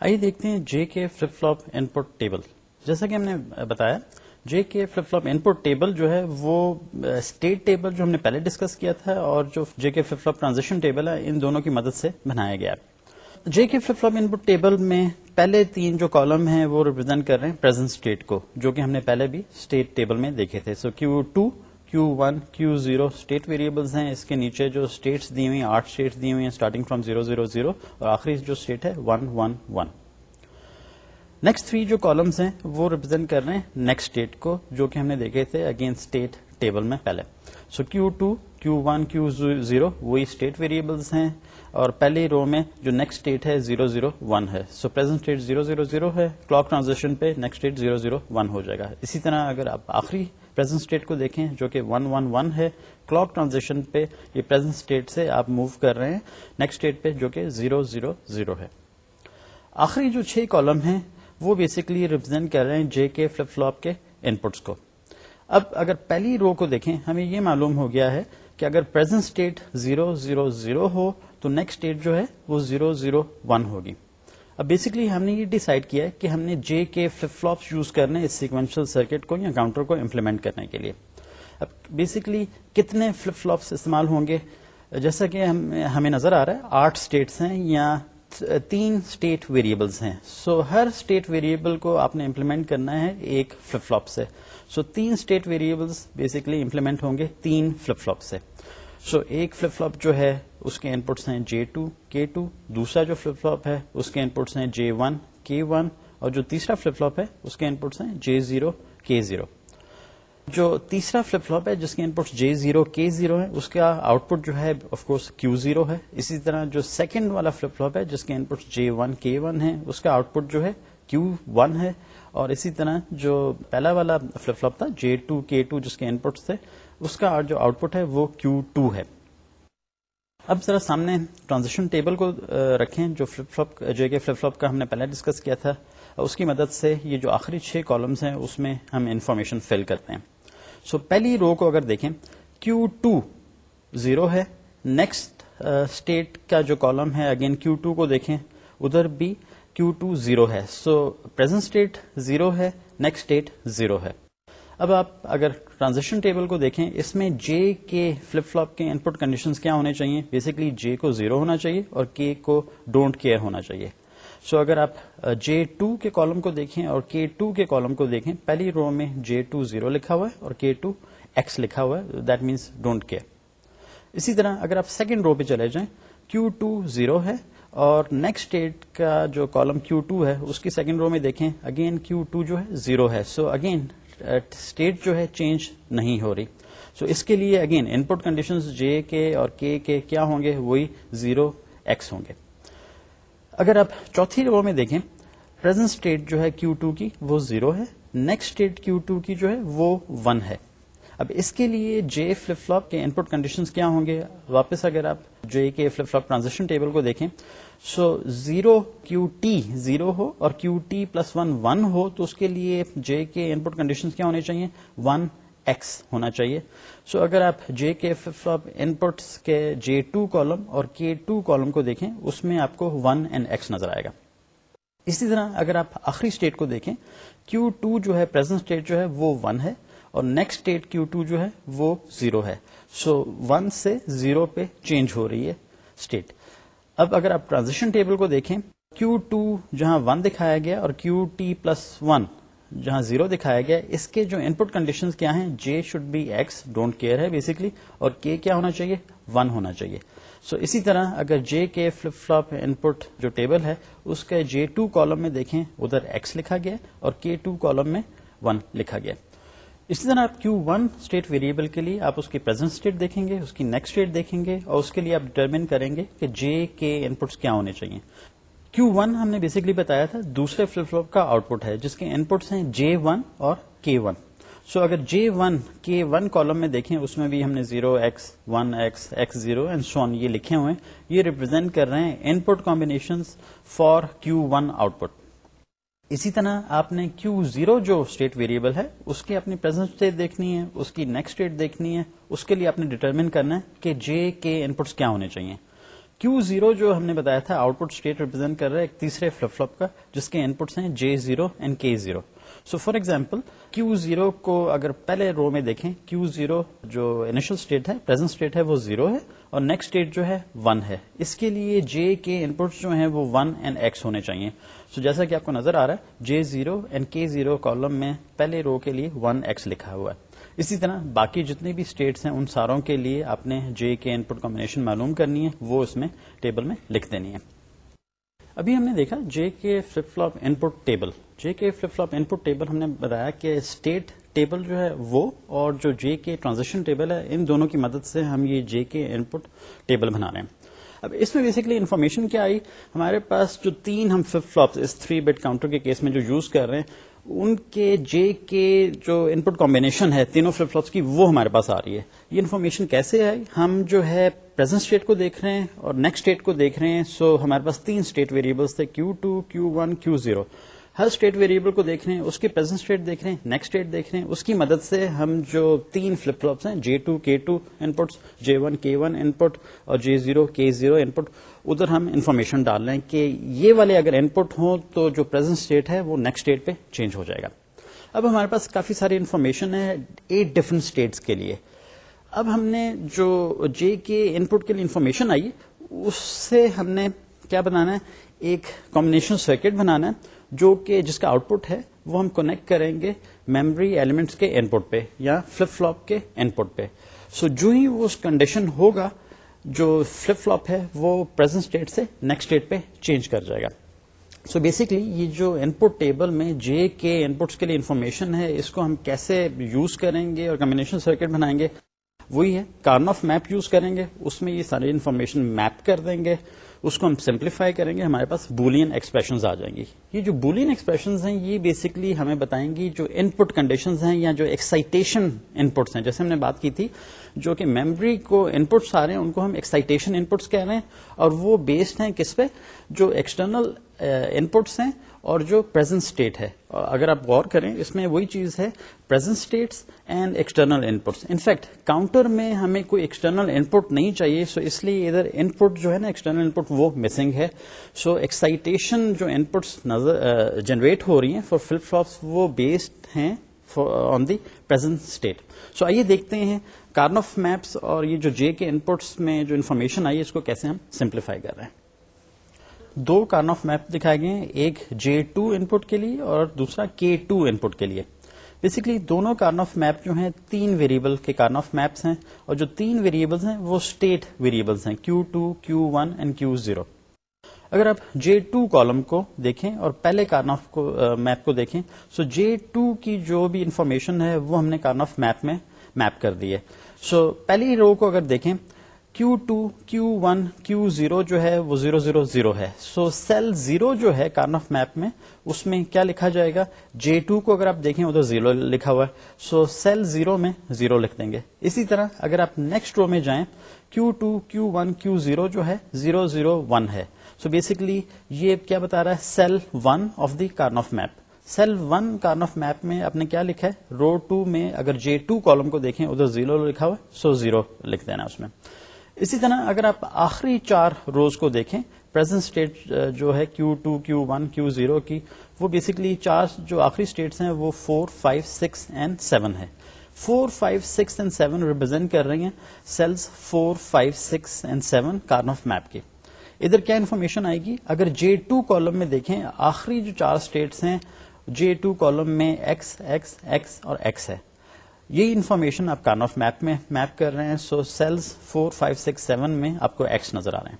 آئیے دیکھتے ہیں J K flip flop input table. جیسا کہ ہم نے بتایا، J K flip flop input table جو ہے، وہ اسٹیٹ ٹیبل جو ہم نے پہلے ڈسکس کیا تھا اور جو جے K flip flip transaction table ہے، ان دونوں کی مدد سے بنایا گیا۔ J K flip flop input table میں پہلے تین جو کالم ہیں، وہ ریپرزینٹ کر رہے ہیں پرزینٹ اسٹیٹ کو، جو کہ ہم نے پہلے بھی اسٹیٹ ٹیبل میں دیکھے تھے۔ So Q two Q one Q zero state variables ہیں۔ اس کے نیچے جو اسٹیٹس دی ہوئی آٹھ اسٹیٹس دی ہوئی ہیں starting from zero zero zero اور آخری جو اسٹیٹ ہے one one one next three جو کالمس ہیں، وہ ریپرزینٹ کر رہے ہیں نیکسٹ اسٹیٹ کو، جو کہ ہم نے دیکھے تھے اگین اسٹیٹ ٹیبل میں پہلے۔ So Q two Q one Q zero وہی اسٹیٹ ویریبلس ہیں۔ اور پہلی رو میں جو نیکسٹ اسٹیٹ ہے زیرو زیرو ون ہے۔ So present state zero zero zero ہے۔ کلاک ٹرانزیکشن پہ next state zero zero one ہو جائے گا۔ اسی طرح اگر آپ آخری پرزینٹ اسٹیٹ کو دیکھیں جو کہ ون ون ون ہے کلاک ٹرانزیکشن پہ یہ پرزینٹ اسٹیٹ سے آپ موو کر رہے ہیں نیکسٹ اسٹیٹ پہ جو کہ زیرو زیرو زیرو ہے۔ آخری جو چھ کالم ہیں وہ بیسکلی ریپرزینٹ کر رہے ہیں جے کے فلپ فلوپ کے ان پٹس کو۔ اب اگر پہلی رو کو دیکھیں ہمیں یہ معلوم ہو گیا ہے کہ اگر present state zero zero zero ہو تو نیکسٹ اسٹیٹ جو ہے وہ زیرو زیرو ون ہوگی۔ اب بیسکلی ہم نے یہ ڈیسائڈ کیا ہے کہ ہم نے J K flip flops use کرنے اس سیکوینشل سرکٹ کو یا کاؤنٹر کو امپلیمنٹ کرنے کے لیے۔ اب بیسکلی کتنے فلپ فلوپس استعمال ہوں گے؟ جیسا کہ ہمیں نظر آ رہا ہے آٹھ اسٹیٹس ہیں یا تین اسٹیٹ ویریبلس ہیں۔ سو so, ہر اسٹیٹ ویریبل کو آپ نے امپلیمنٹ کرنا ہے ایک فلپ فلوپ سے۔ سو so, تین اسٹیٹ ویریبلس بیسکلی امپلیمنٹ ہوں گے تین فلپ فلوپ سے۔ سو so, ایک فلپ فلوپ جو ہے اس کے ان پٹس ہیں جے ٹو کے ٹو دوسرا جو فلپ فلوپ ہے اس کے ان پٹس ہیں جے ون کے ون اور جو تیسرا فلپ فلوپ ہے اس کے ان پٹس ہیں جے زیرو کے زیرو جو تیسرا فلپ فلوپ ہے جس کے ان پٹ جے زیرو کے زیرو ہے اس کا آؤٹ پٹ جو ہے آف کورس کیو زیرو ہے. اسی طرح جو سیکنڈ والا فلپ فلوپ ہے جس کے ان پٹ جے ون کے ون ہے اس کا آؤٹ پٹ جو ہے کیو ون ہے. اور اسی طرح جو پہلا والا فلپ فلوپ تھا جے ٹو کے ٹو جس کے ان پٹس تھے اس کا جو آؤٹ پٹ ہے وہ کیو ٹو ہے۔ اب ذرا سامنے ٹرانزیکشن ٹیبل کو رکھیں جو فلپ فلپ جو کہ فلپ فلپ کا ہم نے پہلے ڈسکس کیا تھا۔ اس کی مدد سے یہ جو آخری چھ کالمس ہیں اس میں ہم انفارمیشن فل کرتے ہیں۔ سو so, پہلی رو کو اگر دیکھیں کیو ٹو زیرو ہے۔ نیکسٹ اسٹیٹ کا جو کالم ہے اگین کیو ٹو کو دیکھیں۔ ادھر بھی کیو ٹو زیرو ہے۔ سو پرزینٹ اسٹیٹ زیرو ہے نیکسٹ اسٹیٹ زیرو ہے۔ اب آپ اگر ٹرانزیکشن ٹیبل کو دیکھیں اس میں جے کے فلپ فلوپ کے ان پٹ کنڈیشن کیا ہونے چاہیے؟ بیسکلی جے کو زیرو ہونا چاہیے اور کے کو ڈونٹ کیئر ہونا چاہیے۔ سو so, اگر آپ جے ٹو کے کالم کو دیکھیں اور کے ٹو کے کالم کو دیکھیں پہلی رو میں جے ٹو زیرو لکھا ہوا ہے اور کے ٹو ایکس لکھا ہوا ہے دیٹ مینس ڈونٹ کیئر اسی طرح اگر آپ سیکنڈ رو پہ چلے جائیں کیو ٹو زیرو ہے اور نیکسٹ اسٹیٹ کا جو کالم کیو ٹو ہے اس کی سیکنڈ رو میں دیکھیں اگین کیو ٹو جو ہے زیرو ہے۔ سو اگین اسٹیٹ جو ہے چینج نہیں ہو رہی. سو so اس کے لیے اگین ان پٹ کنڈیشن جے کے اور کے کے کیا ہوں گے؟ وہی زیرو ایکس ہوں گے. اگر آپ چوتھی رو میں دیکھیں پرزینٹ اسٹیٹ جو ہے کیو ٹو کی وہ زیرو ہے نیکسٹ اسٹیٹ کیو ٹو کی جو ہے وہ ون ہے. اب اس کے لیے جے فلپ فلوپ کے ان پٹ کنڈیشن کیا ہوں گے؟ واپس اگر آپ جے K flip flop transaction table کو دیکھیں so zero Q T zero ہو اور Q T plus one one ہو تو اس کے لیے جے کے ان پٹ کنڈیشن کیا ہونے چاہیے؟ ون ایکس ہونا چاہیے۔ سو so, اگر آپ جے کے ان پٹس کے جے ٹو کالم اور کے ٹو کالم کو دیکھیں اس میں آپ کو ون اینڈ ایکس نظر آئے گا۔ اسی طرح اگر آپ آخری اسٹیٹ کو دیکھیں کیو ٹو جو ہے پرزینٹ اسٹیٹ جو ہے وہ ون ہے اور نیکسٹ اسٹیٹ کیو ٹو جو ہے وہ زیرو ہے۔ سو so, ون سے زیرو پہ چینج ہو رہی ہے اسٹیٹ اب اگر آپ ٹرانزیکشن ٹیبل کو دیکھیں کیو ٹو جہاں ون دکھایا گیا اور کیو ٹی پلس ون جہاں زیرو دکھایا گیا اس کے جو ان پٹ کنڈیشن کیا ہیں J should be X don't care ہے بیسکلی اور کے کیا ہونا چاہیے ون ہونا چاہیے. سو so, اسی طرح اگر جے K flip flop input جو ٹیبل ہے اس کے جے ٹو کالم میں دیکھیں ادھر ایکس لکھا گیا اور کے ٹو کالم میں ون لکھا گیا. اسی طرح آپ کیو ون اسٹیٹ ویریبل کے لیے آپ اس کی پرزینٹ اسٹیٹ دیکھیں گے، اس کی نیکسٹ اسٹیٹ دیکھیں گے اور اس کے لیے آپ ڈیٹرمن کریں گے کہ جے کے ان پٹس کیا ہونے چاہیے۔ کیو ون ہم نے بیسکلی بتایا تھا دوسرے فلپ فلوپ کا آؤٹ پٹ ہے، جس کے ان پٹس ہیں جے ون اور کے ون سو اگر J one K one column میں دیکھیں، اس میں بھی ہم نے zero X one X X zero and so on یہ لکھے ہوئے ہیں۔ یہ ریپرزینٹ کر رہے ہیں input combination for Q one output اسی طرح آپ نے کیو زیرو جو اسٹیٹ ویریبل ہے، اس کی اپنی پرزینٹ اسٹیٹ دیکھنی ہے، اس کی نیکسٹ اسٹیٹ دیکھنی ہے، اس کے لیے آپ نے ڈیٹرمن کرنا ہے کہ جے کے ان پٹس کیا ہونے چاہیے۔ کیو زیرو جو ہم نے بتایا تھا آؤٹ پٹ اسٹیٹ ریپرزینٹ کر رہا ہے ایک تیسرے فلپ فلپ کا، جس کے ان پٹس ہیں J zero and K zero so for example Q zero کو اگر پہلے رو میں دیکھیں کیو زیرو جو انیشل اسٹیٹ ہے پرزینٹ اسٹیٹ ہے، وہ زیرو ہے اور نیکسٹ اسٹیٹ جو ہے ون ہے. اس کے لیے جے کے ان پٹس جو ہیں، وہ ون اینڈ ایکس ہونے چاہیے. سو so جیسا کہ آپ کو نظر آ رہا ہے J zero and K zero column میں پہلے رو کے لیے ون ایکس لکھا ہوا ہے. اسی طرح باقی جتنے بھی اسٹیٹس ہیں، ان ساروں کے لیے آپ نے جے کے ان پٹ کمبنیشن معلوم کرنی ہے، وہ اس میں ٹیبل میں لکھ دینی ہے. ابھی ہم نے دیکھا J K flip flop input table J K flip flop input table ہم نے بتایا کہ اسٹیٹ ٹیبل جو ہے وہ اور جو جے کے ٹرانزیکشن ٹیبل ہے، ان دونوں کی مدد سے ہم یہ جے کے ان پٹ ٹیبل بنا رہے ہیں۔ اب اس میں بیسکلی انفارمیشن کیا آئی؟ ہمارے پاس جو تین ہم فلپ فلاپس اس تھری بیڈ کاؤنٹر کے کیس میں جو یوز کر رہے ہیں ان کے جے کے جو ان پٹ کمبینیشن ہے، تینوں فلپ فلپس کی، وہ ہمارے پاس آ رہی ہے۔ یہ انفارمیشن کیسے آئی؟ ہم جو ہے پرزینٹ اسٹیٹ کو دیکھ رہے ہیں اور نیکسٹ اسٹیٹ کو دیکھ رہے ہیں سو ہمارے پاس تین اسٹیٹ ویریبلس تھے Q two Q one Q zero ہر اسٹیٹ ویریبل کو دیکھ رہے ہیں، اس کی پرزینٹ اسٹیٹ دیکھ رہے ہیں نیکسٹ اسٹیٹ دیکھ رہے ہیں۔ اس کی مدد سے ہم جو تین فلپ فلپس ہیں J two K two inputs J one K one input اور جے زیرو کے زیرو ان پٹ ادھر ہم انفارمیشن ڈال رہے ہیں کہ یہ والے اگر ان پٹ ہوں تو جو پرزینٹ اسٹیٹ ہے وہ نیکسٹ اسٹیٹ پہ چینج ہو جائے گا۔ اب ہمارے پاس کافی ساری انفارمیشن ہے ایٹ ڈفرنٹ اسٹیٹس کے لیے۔ اب ہم نے جو جے کے ان پٹ کے لیے انفارمیشن آئی، اس سے ہم نے کیا بنانا ہے؟ ایک کمبنیشن سرکٹ بنانا ہے۔ جو کہ جس کا آؤٹ پٹ ہے، وہ ہم کونیکٹ کریں گے میموری ایلیمنٹس کے ان پٹ پہ یا فلپ فلوپ کے ان پٹ پہ۔ سو جو ہی وہ کنڈیشن ہوگا، جو فلپ فلوپ ہے، وہ پرزینٹ اسٹیٹ سے نیکسٹ اسٹیٹ پہ چینج کر جائے گا۔ سو so بیسکلی یہ جو ان پٹ ٹیبل میں جے کے ان پٹس کے لیے انفارمیشن ہے، اس کو ہم کیسے یوز کریں گے اور کمبینیشن سرکٹ بنائیں گے، وہی ہے کارن آف میپ یوز کریں گے، اس میں یہ ساری انفارمیشن میپ کر دیں گے۔ اس کو ہم سمپلیفائی کریں گے، ہمارے پاس بولین ایکسپریشن آ جائیں گی۔ یہ جو بولین ایکسپریشنز ہیں، یہ بیسکلی ہمیں بتائیں گی جو ان پٹ کنڈیشن ہیں یا جو ایکسائٹیشن ان پٹس ہیں۔ جیسے ہم نے بات کی تھی، جو کہ میموری کو ان پٹس آ رہے ہیں، ان کو ہم ایکسائٹیشن ان پٹس کہہ رہے ہیں اور وہ بیسڈ ہیں کس پہ؟ جو ایکسٹرنل ان پٹس ہیں اور جو پرزینٹ اسٹیٹ ہے. اگر آپ غور کریں، اس میں وہی چیز ہے present states and external inputs in fact counter میں ہمیں کوئی ایکسٹرنل ان پٹ نہیں چاہیے سو اس لیے ادھر ان پٹ جو ہے نا ایکسٹرنل ان پٹ وہ مسنگ ہے. سو ایکسائٹیشن جو ان پٹس جنریٹ ہو رہی ہیں فار فلپ فلوپس وہ بیسڈ ہیں on the present state so آئیے دیکھتے ہیں کارن آف میپس اور یہ جو جے کے ان پٹس میں جو انفارمیشن آئی ہے، اس کو کیسے ہم سمپلیفائی کر رہے ہیں۔ دو کارن آف میپ دکھائے گئے ہیں، ایک جے ٹو ان پٹ کے لیے اور دوسرا کے ٹو ان پٹ کے لیے۔ بیسکلی دونوں کارن آف میپ جو ہیں، تین ویریبل کے کارن آف میپس ہیں اور جو تین ویریبلس ہیں، وہ اسٹیٹ ویریبلس ہیں Q two Q one and Q zero اگر آپ جے ٹو کالم کو دیکھیں اور پہلے کارن آف میپ کو دیکھیں سو جے ٹو کی جو بھی انفارمیشن ہے، وہ ہم نے کارن آف میپ میں میپ کر دی ہے۔ سو پہلی رو کو اگر دیکھیں Q two Q one Q zero جو ہے وہ زیرو زیرو زیرو ہے. سو سیل زیرو جو ہے کارن آف میپ میں، اس میں کیا لکھا جائے گا؟ جے ٹو کو اگر آپ دیکھیں ادھر زیرو لکھا ہوا ہے. سو سیل زیرو میں زیرو لکھ دیں گے. اسی طرح، اگر آپ نیکسٹ رو میں جائیں Q two Q one Q zero جو ہے زیرو زیرو ون ہے. سو بیسکلی یہ کیا بتا رہا ہے؟ Cell one of the Karnaugh map cell one Karnaugh map میں آپ نے کیا لکھا ہے؟ رو ٹو میں، اگر جے ٹو کالم کو دیکھیں ادھر زیرو لکھا ہوا سو زیرو لکھ دینا اس میں. اسی طرح اگر آپ آخری چار روز کو دیکھیں پرزینٹ اسٹیٹ uh, جو ہے Q two Q one Q zero کی، وہ بیسکلی چار جو آخری اسٹیٹس ہیں، وہ four five six and seven ہے four five six and seven represent کر رہی ہیں cells four five six and seven Karnaugh map کے۔ ادھر کیا انفارمیشن آئے گی؟ اگر جے ٹو کالم میں دیکھیں، آخری جو چار اسٹیٹس ہیں جے ٹو کالم میں ایکس ایکس ایکس اور ایکس ہے۔ یہ انفارمیشن آپ کارن آف میپ میں میپ کر رہے ہیں، so cells four five six seven میں آپ کو ایکس نظر آ رہے ہیں۔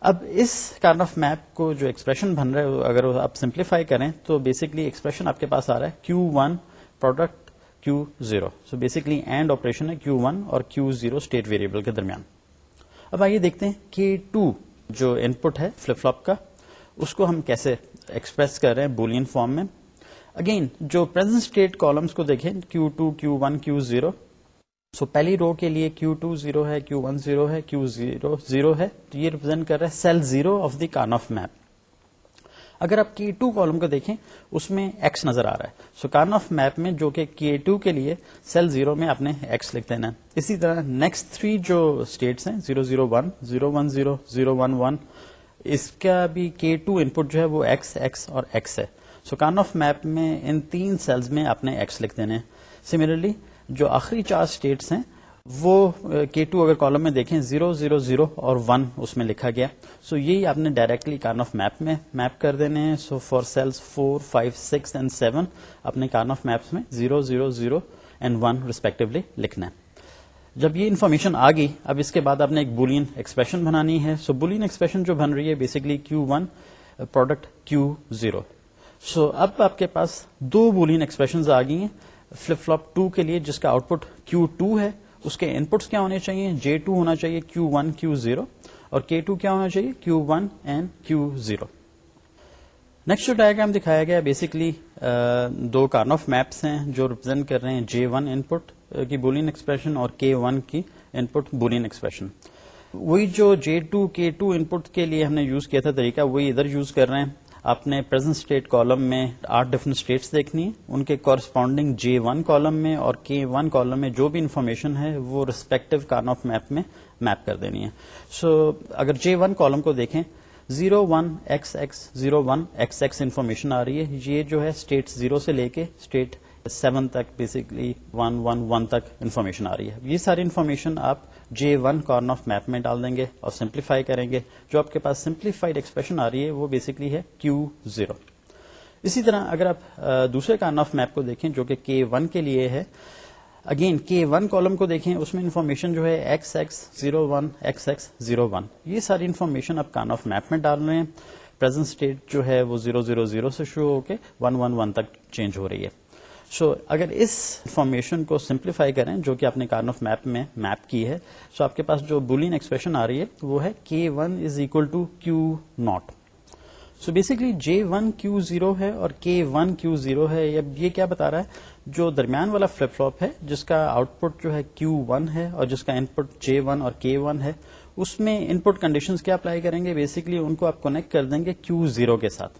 اب اس کارن آف میپ کو جو ایکسپریشن بن رہا ہے اگر آپ سمپلیفائی کریں، تو بیسکلی ایکسپریشن آپ کے پاس آ رہا ہے Q one product Q zero so basically and operation ہے کیو ون اور کیو زیرو اسٹیٹ ویریبل کے درمیان۔ اب آئیے دیکھتے ہیں کہ ٹو جو ان پٹ ہے فلپ فلپ کا، اس کو ہم کیسے ایکسپریس کر رہے ہیں بولین فارم میں۔ اگین جو پرزینٹ اسٹیٹ کالمس کو دیکھیں Q two Q one Q zero so پہلی رو کے لیے کیو ٹو زیرو ہے کیو ون زیرو ہے کیو زیرو زیرو ہے، تو یہ ریپرزینٹ کر رہا ہے cell zero of the Karnaugh map اگر آپ کی ٹو کالم کو دیکھیں، اس میں ایکس نظر آ رہا ہے. سو کارن آف میپ میں جو کہ کی ٹو کے لیے سیل زیرو میں آپ نے ایکس لکھ دینا اسی طرح نیکسٹ تھری جو اسٹیٹس ہیں zero zero one zero one zero zero one one اس کا بھی کے ٹو ان پٹ جو ہے وہ ایکس ایکس اور ایکس ہے. سو کارن آف میپ میں ان تین سیلز میں آپ نے ایکس لکھ دینے سملرلی جو آخری چار اسٹیٹس ہیں، وہ کے ٹو اگر کالم میں دیکھیں زیرو زیرو زیرو اور ون اس میں لکھا گیا. سو یہی آپ نے ڈائریکٹلی کارن آف میپ میں میپ کر دینے ہیں. So for cells four five six and seven اپنے کارن آف میپس میں zero zero zero and one respectively لکھنا ہے. جب یہ انفارمیشن آ گئی، اب اس کے بعد آپ نے ایک بولین ایکسپریشن بنانی ہے. سو بولین ایکسپریشن جو بن رہی ہے basically Q one product Q zero so so, اب آپ کے پاس دو بولین ایکسپریشن آ گئی ہیں. فلپ فلپ ٹو کے لیے جس کا آؤٹ پٹ کیو ٹو ہے اس کے ان پٹس کیا ہونے چاہیے؟ جے ٹو ہونا چاہیے کیو ون کیو زیرو اور کے ٹو کیا ہونا چاہیے؟ Q one and Q zero next جو ڈائگرام دکھایا گیا بیسکلی دو کارن آف میپس ہیں جو ریپرزینٹ کر رہے ہیں جے ون ان پٹ کی بولین ایکسپریشن اور کے ون کی ان پٹ بولین ایکسپریشن وہی جو جے ٹو کے ٹو ان پٹ کے لیے ہم نے یوز کیا تھا طریقہ وہی ادھر یوز کر رہے ہیں۔ آپ نے پرزینٹ اسٹیٹ کالم میں آٹھ ڈفرنٹ اسٹیٹس دیکھنی ہے ان کے کورسپونڈنگ جے ون کالم میں اور کے ون کالم میں جو بھی انفارمیشن ہے وہ ریسپیکٹو کارن آف میپ میں میپ کر دینی ہے سو so, اگر جے ون کالم کو دیکھیں zero one X X zero one X X information آ رہی ہے۔ یہ جو ہے اسٹیٹ زیرو سے لے کے اسٹیٹ سیون تک بیسکلی ون ون ون تک انفارمیشن آ رہی ہے یہ ساری انفارمیشن آپ J one Karnaugh of map میں ڈال دیں گے اور سمپلیفائی کریں گے جو آپ کے پاس سمپلیفائڈ ایکسپریشن آ رہی ہے وہ بیسکلی ہے کیو زیرو اسی طرح اگر آپ دوسرے کارن آف میپ کو دیکھیں جو کہ کے ون کے لیے ہے اگین کے ون کالم کو دیکھیں اس میں انفارمیشن جو ہے X X zero one X X zero one یہ ساری انفارمیشن آپ کارن آف میپ میں ڈال رہے ہیں پرزینٹ اسٹیٹ جو ہے وہ زیرو زیرو زیرو سے شروع ہو کے ون ون ون تک چینج ہو رہی ہے سو so, اگر اس انفارمیشن کو سمپلیفائی کریں جو کہ آپ نے کارن آف میپ میں میپ کی ہے سو so آپ کے پاس جو بولین ایکسپریشن آ رہی ہے وہ ہے K one is equal to Q not so basically J one Q zero ہے اور کے ون کیو زیرو ہے. یہ کیا بتا رہا ہے? جو درمیان والا فلپ فلوپ ہے جس کا آؤٹ پٹ جو ہے کیو ون ہے اور جس کا ان پٹ جے ون اور کے ون ہے اس میں ان پٹ کنڈیشن کیا اپلائی کریں گے? بیسکلی ان کو آپ کونیکٹ کر دیں گے کیو زیرو کے ساتھ.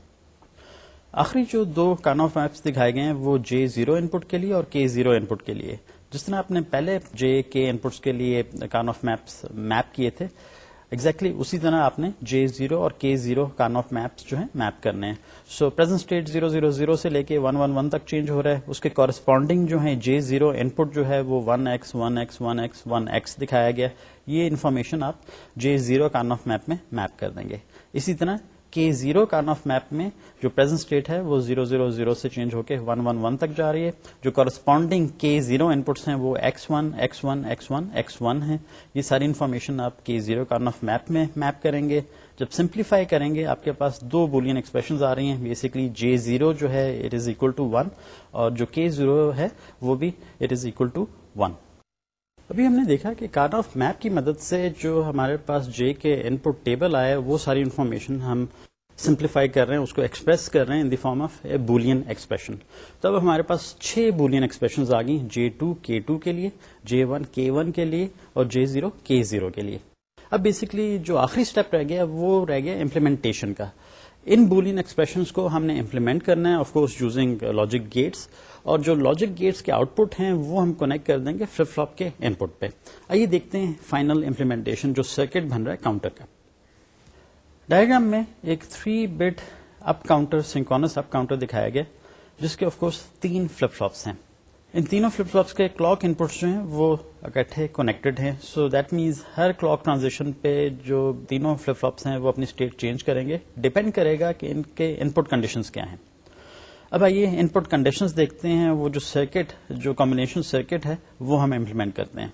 آخری جو دو کان آف میپس دکھائے گئے ہیں وہ جے زیرو ان پٹ کے لیے اور کے زیرو ان پٹ کے لیے۔ جس طرح آپ نے پہلے جے کے ان پٹس کے لیے کان آف میپس میپ کیے تھے ایگزیکٹلی exactly اسی طرح آپ نے جے زیرو اور کے زیرو کان آف میپس جو ہے میپ کرنے ہیں۔ So present state zero zero zero سے لے کے ون ون ون تک چینج ہو رہا ہے۔ اس کے کورسپونڈنگ جو ہے جے زیرو ان پٹ جو ہے وہ one X one X one X one X دکھایا گیا۔ یہ انفارمیشن آپ جے زیرو کان آف میپ میں میپ کر دیں گے۔ اسی طرح کے زیرو کارن آف میپ میں جو پرزینٹ اسٹیٹ ہے وہ زیرو زیرو زیرو سے چینج ہو کے ون ون ون تک جا رہی ہے۔ جو کورسپونڈنگ کے زیرو ان پٹس ہیں وہ X one X one X one X one ہے یہ ساری انفارمیشن آپ کے زیرو کارن آف میپ میں میپ کریں گے۔ جب سمپلیفائی کریں گے، آپ کے پاس دو بولین ایکسپریشن آ رہی ہیں۔ بیسکلی جے زیرو جو ہے it is equal to one اور جو کے زیرو ہے، وہ بھی it is equal to one ابھی ہم نے دیکھا کہ کارن آف میپ کی مدد سے جو ہمارے پاس جے کے ان پٹ ٹیبل آئے وہ ساری انفارمیشن ہم سمپلیفائی کر رہے ہیں، اس کو ایکسپریس کر رہے ہیں in the form of a Boolean expression تو اب ہمارے پاس چھ بولین ایکسپریشن آ گئی جے ٹو، کے ٹو کے لیے، جے ون، کے ون کے لیے اور جے زیرو، کے زیرو کے لیے۔ اب بیسکلی جو آخری اسٹیپ رہ گیا، وہ رہ گیا امپلیمنٹیشن کا۔ ان بولین ایکسپریشنس کو ہم نے امپلیمنٹ کرنا ہے of course using logic gates اور جو لاجک گیٹس کے آؤٹ پٹ ہیں، وہ ہم کونیکٹ کر دیں گے فلپ فلوپ کے ان پٹ پہ۔ آئیے دیکھتے ہیں فائنل امپلیمنٹیشن جو سرکٹ بن رہا ہے کاؤنٹر کا۔ ڈائگرام میں ایک three bit up counter synchronous up counter دکھایا گیا، جس کے آف کورس تین فلپ فلوپس ہیں۔ ان تینوں فلپ فلوپس کے کلاک ان پٹس جو ہیں وہ اکٹھے کونیکٹڈ ہیں. سو دیٹ مینس ہر کلاک ٹرانزیکشن پہ جو تینوں فلپ فلوپس ہیں وہ اپنی اسٹیٹ چینج کریں گے. ڈپینڈ کرے گا کہ ان کے ان پٹ کنڈیشنز کیا ہیں. اب آئیے ان پٹ کنڈیشنز دیکھتے ہیں. وہ جو سرکٹ جو کمبنیشن سرکٹ ہے وہ ہم امپلیمنٹ کرتے ہیں.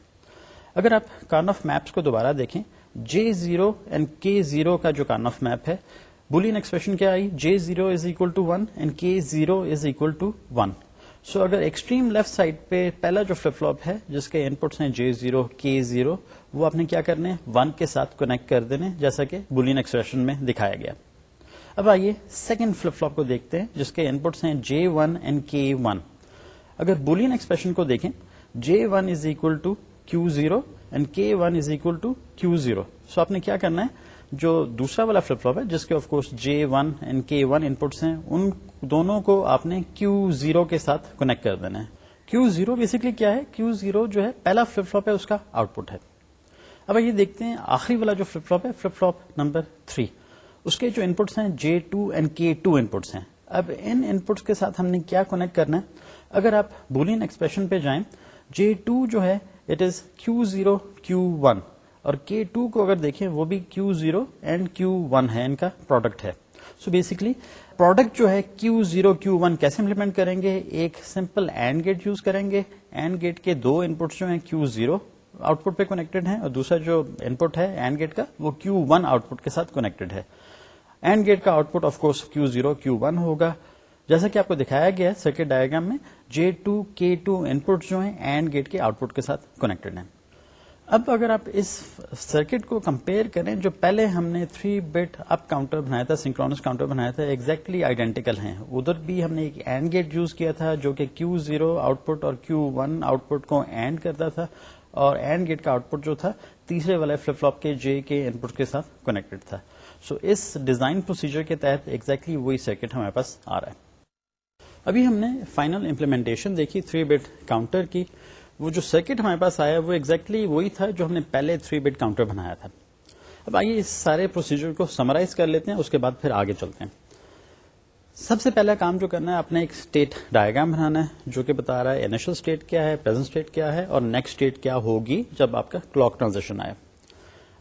اگر آپ کارن آف میپس کو دوبارہ دیکھیں. J zero and K zero کا جو کارن آف میپ ہے بولین ایکسپریشن کیا آئی? J zero is equal to one and K zero is equal to one so اگر ایکسٹریم لیفٹ سائڈ پہ پہلا جو فلپ فلوپ ہے، جس کے ان پٹس ہیں جے زیرو کے زیرو وہ آپ نے کیا کرنے ون کے ساتھ کنیکٹ کر دینے جیسا کہ بولین ایکسپریشن میں دکھایا گیا۔ اب آئیے سیکنڈ فلپ فلوپ کو دیکھتے ہیں، جس کے ان پٹس ہیں J one and K one اگر بولین ایکسپریشن کو دیکھیں J one is equal to Q zero and K one is equal to Q zero so آپ نے کیا کرنا ہے؟ جو دوسرا والا فلپ فلوپ ہے، جس کے of course J one and K one inputs ہیں، ان دونوں کو آپ نے کیو زیرو کے ساتھ کنیکٹ کر دینا ہے۔ کیو زیرو بیسکلی کیا ہے؟ کیو زیرو جو ہے، پہلا فلپ فلوپ ہے، اس کا آؤٹ پٹ ہے۔ اب یہ دیکھتے ہیں آخری والا جو فلپ فلوپ ہے فلپ فلوپ نمبر تھری اس کے جو ان پٹس ہیں J two and K two inputs ہیں۔ اب ان ان پٹس کے ساتھ ہم نے کیا کنیکٹ کرنا ہے؟ اگر آپ بولین ایکسپریشن پہ جائیں جے ٹو جو ہے it is Q zero Q one اور کے ٹو کو اگر دیکھیں وہ بھی Q zero and Q one ہے، ان کا پروڈکٹ ہے۔ سو بیسکلی پروڈکٹ جو ہے کیو زیرو کیو ون کیسے امپلیمنٹ کریں گے؟ ایک سمپل اینڈ گیٹ یوز کریں گے۔ اینڈ گیٹ کے دو ان پٹس جو ہیں کیو زیرو آؤٹ پٹ پہ کنیکٹڈ ہیں اور دوسرا جو ان پٹ ہے اینڈ گیٹ کا، وہ کیو ون آؤٹ پٹ کے ساتھ کنیکٹڈ ہے۔ اینڈ گیٹ کا output of course Q zero Q one ہوگا۔ جیسا کہ آپ کو دکھایا گیا ہے سرکٹ ڈائگرام میں J two K two input جو ہیں اینڈ گیٹ کے آؤٹ پٹ کے ساتھ کنیکٹڈ ہیں۔ اب اگر آپ اس سرکٹ کو کمپیئر کریں، جو پہلے ہم نے تھری بٹ اپ کاؤنٹر بنایا تھا سنکرونس کاؤنٹر بنایا تھا ایگزیکٹلی آئیڈینٹیکل ہیں۔ ادھر بھی ہم نے ایک اینڈ گیٹ یوز کیا تھا، جو کہ کیو زیرو آؤٹ پٹ اور کیو ون آؤٹ پٹ کو اینڈ کرتا تھا، اور اینڈ گیٹ کا آؤٹ پٹ جو تھا، تیسرے والے فلپ فلوپ کے جے کے ان پٹ کے ساتھ کنیکٹڈ تھا۔ سو so اس ڈیزائن پروسیجر کے تحت ایگزیکٹلی وہی سرکٹ ہمارے پاس آ رہا ہے۔ ابھی ہم نے فائنل امپلیمنٹیشن دیکھی تھری بٹ کاؤنٹر کی۔ وہ جو سرکٹ ہمارے پاس آیا وہ ایگزیکٹلی وہی تھا جو ہم نے پہلے تھری بٹ کاؤنٹر بنایا تھا۔ اب آئیے اس سارے پروسیجر کو سمرائز کر لیتے ہیں، اس کے بعد پھر آگے چلتے ہیں۔ سب سے پہلا کام جو کرنا ہے اپنے ایک اسٹیٹ ڈائگرام بنانا ہے، جو کہ بتا رہا ہے انیشل اسٹیٹ کیا ہے پرزینٹ اسٹیٹ کیا ہے، اور نیکسٹ اسٹیٹ کیا ہوگی جب آپ کا کلاک ٹرانزیکشن آئے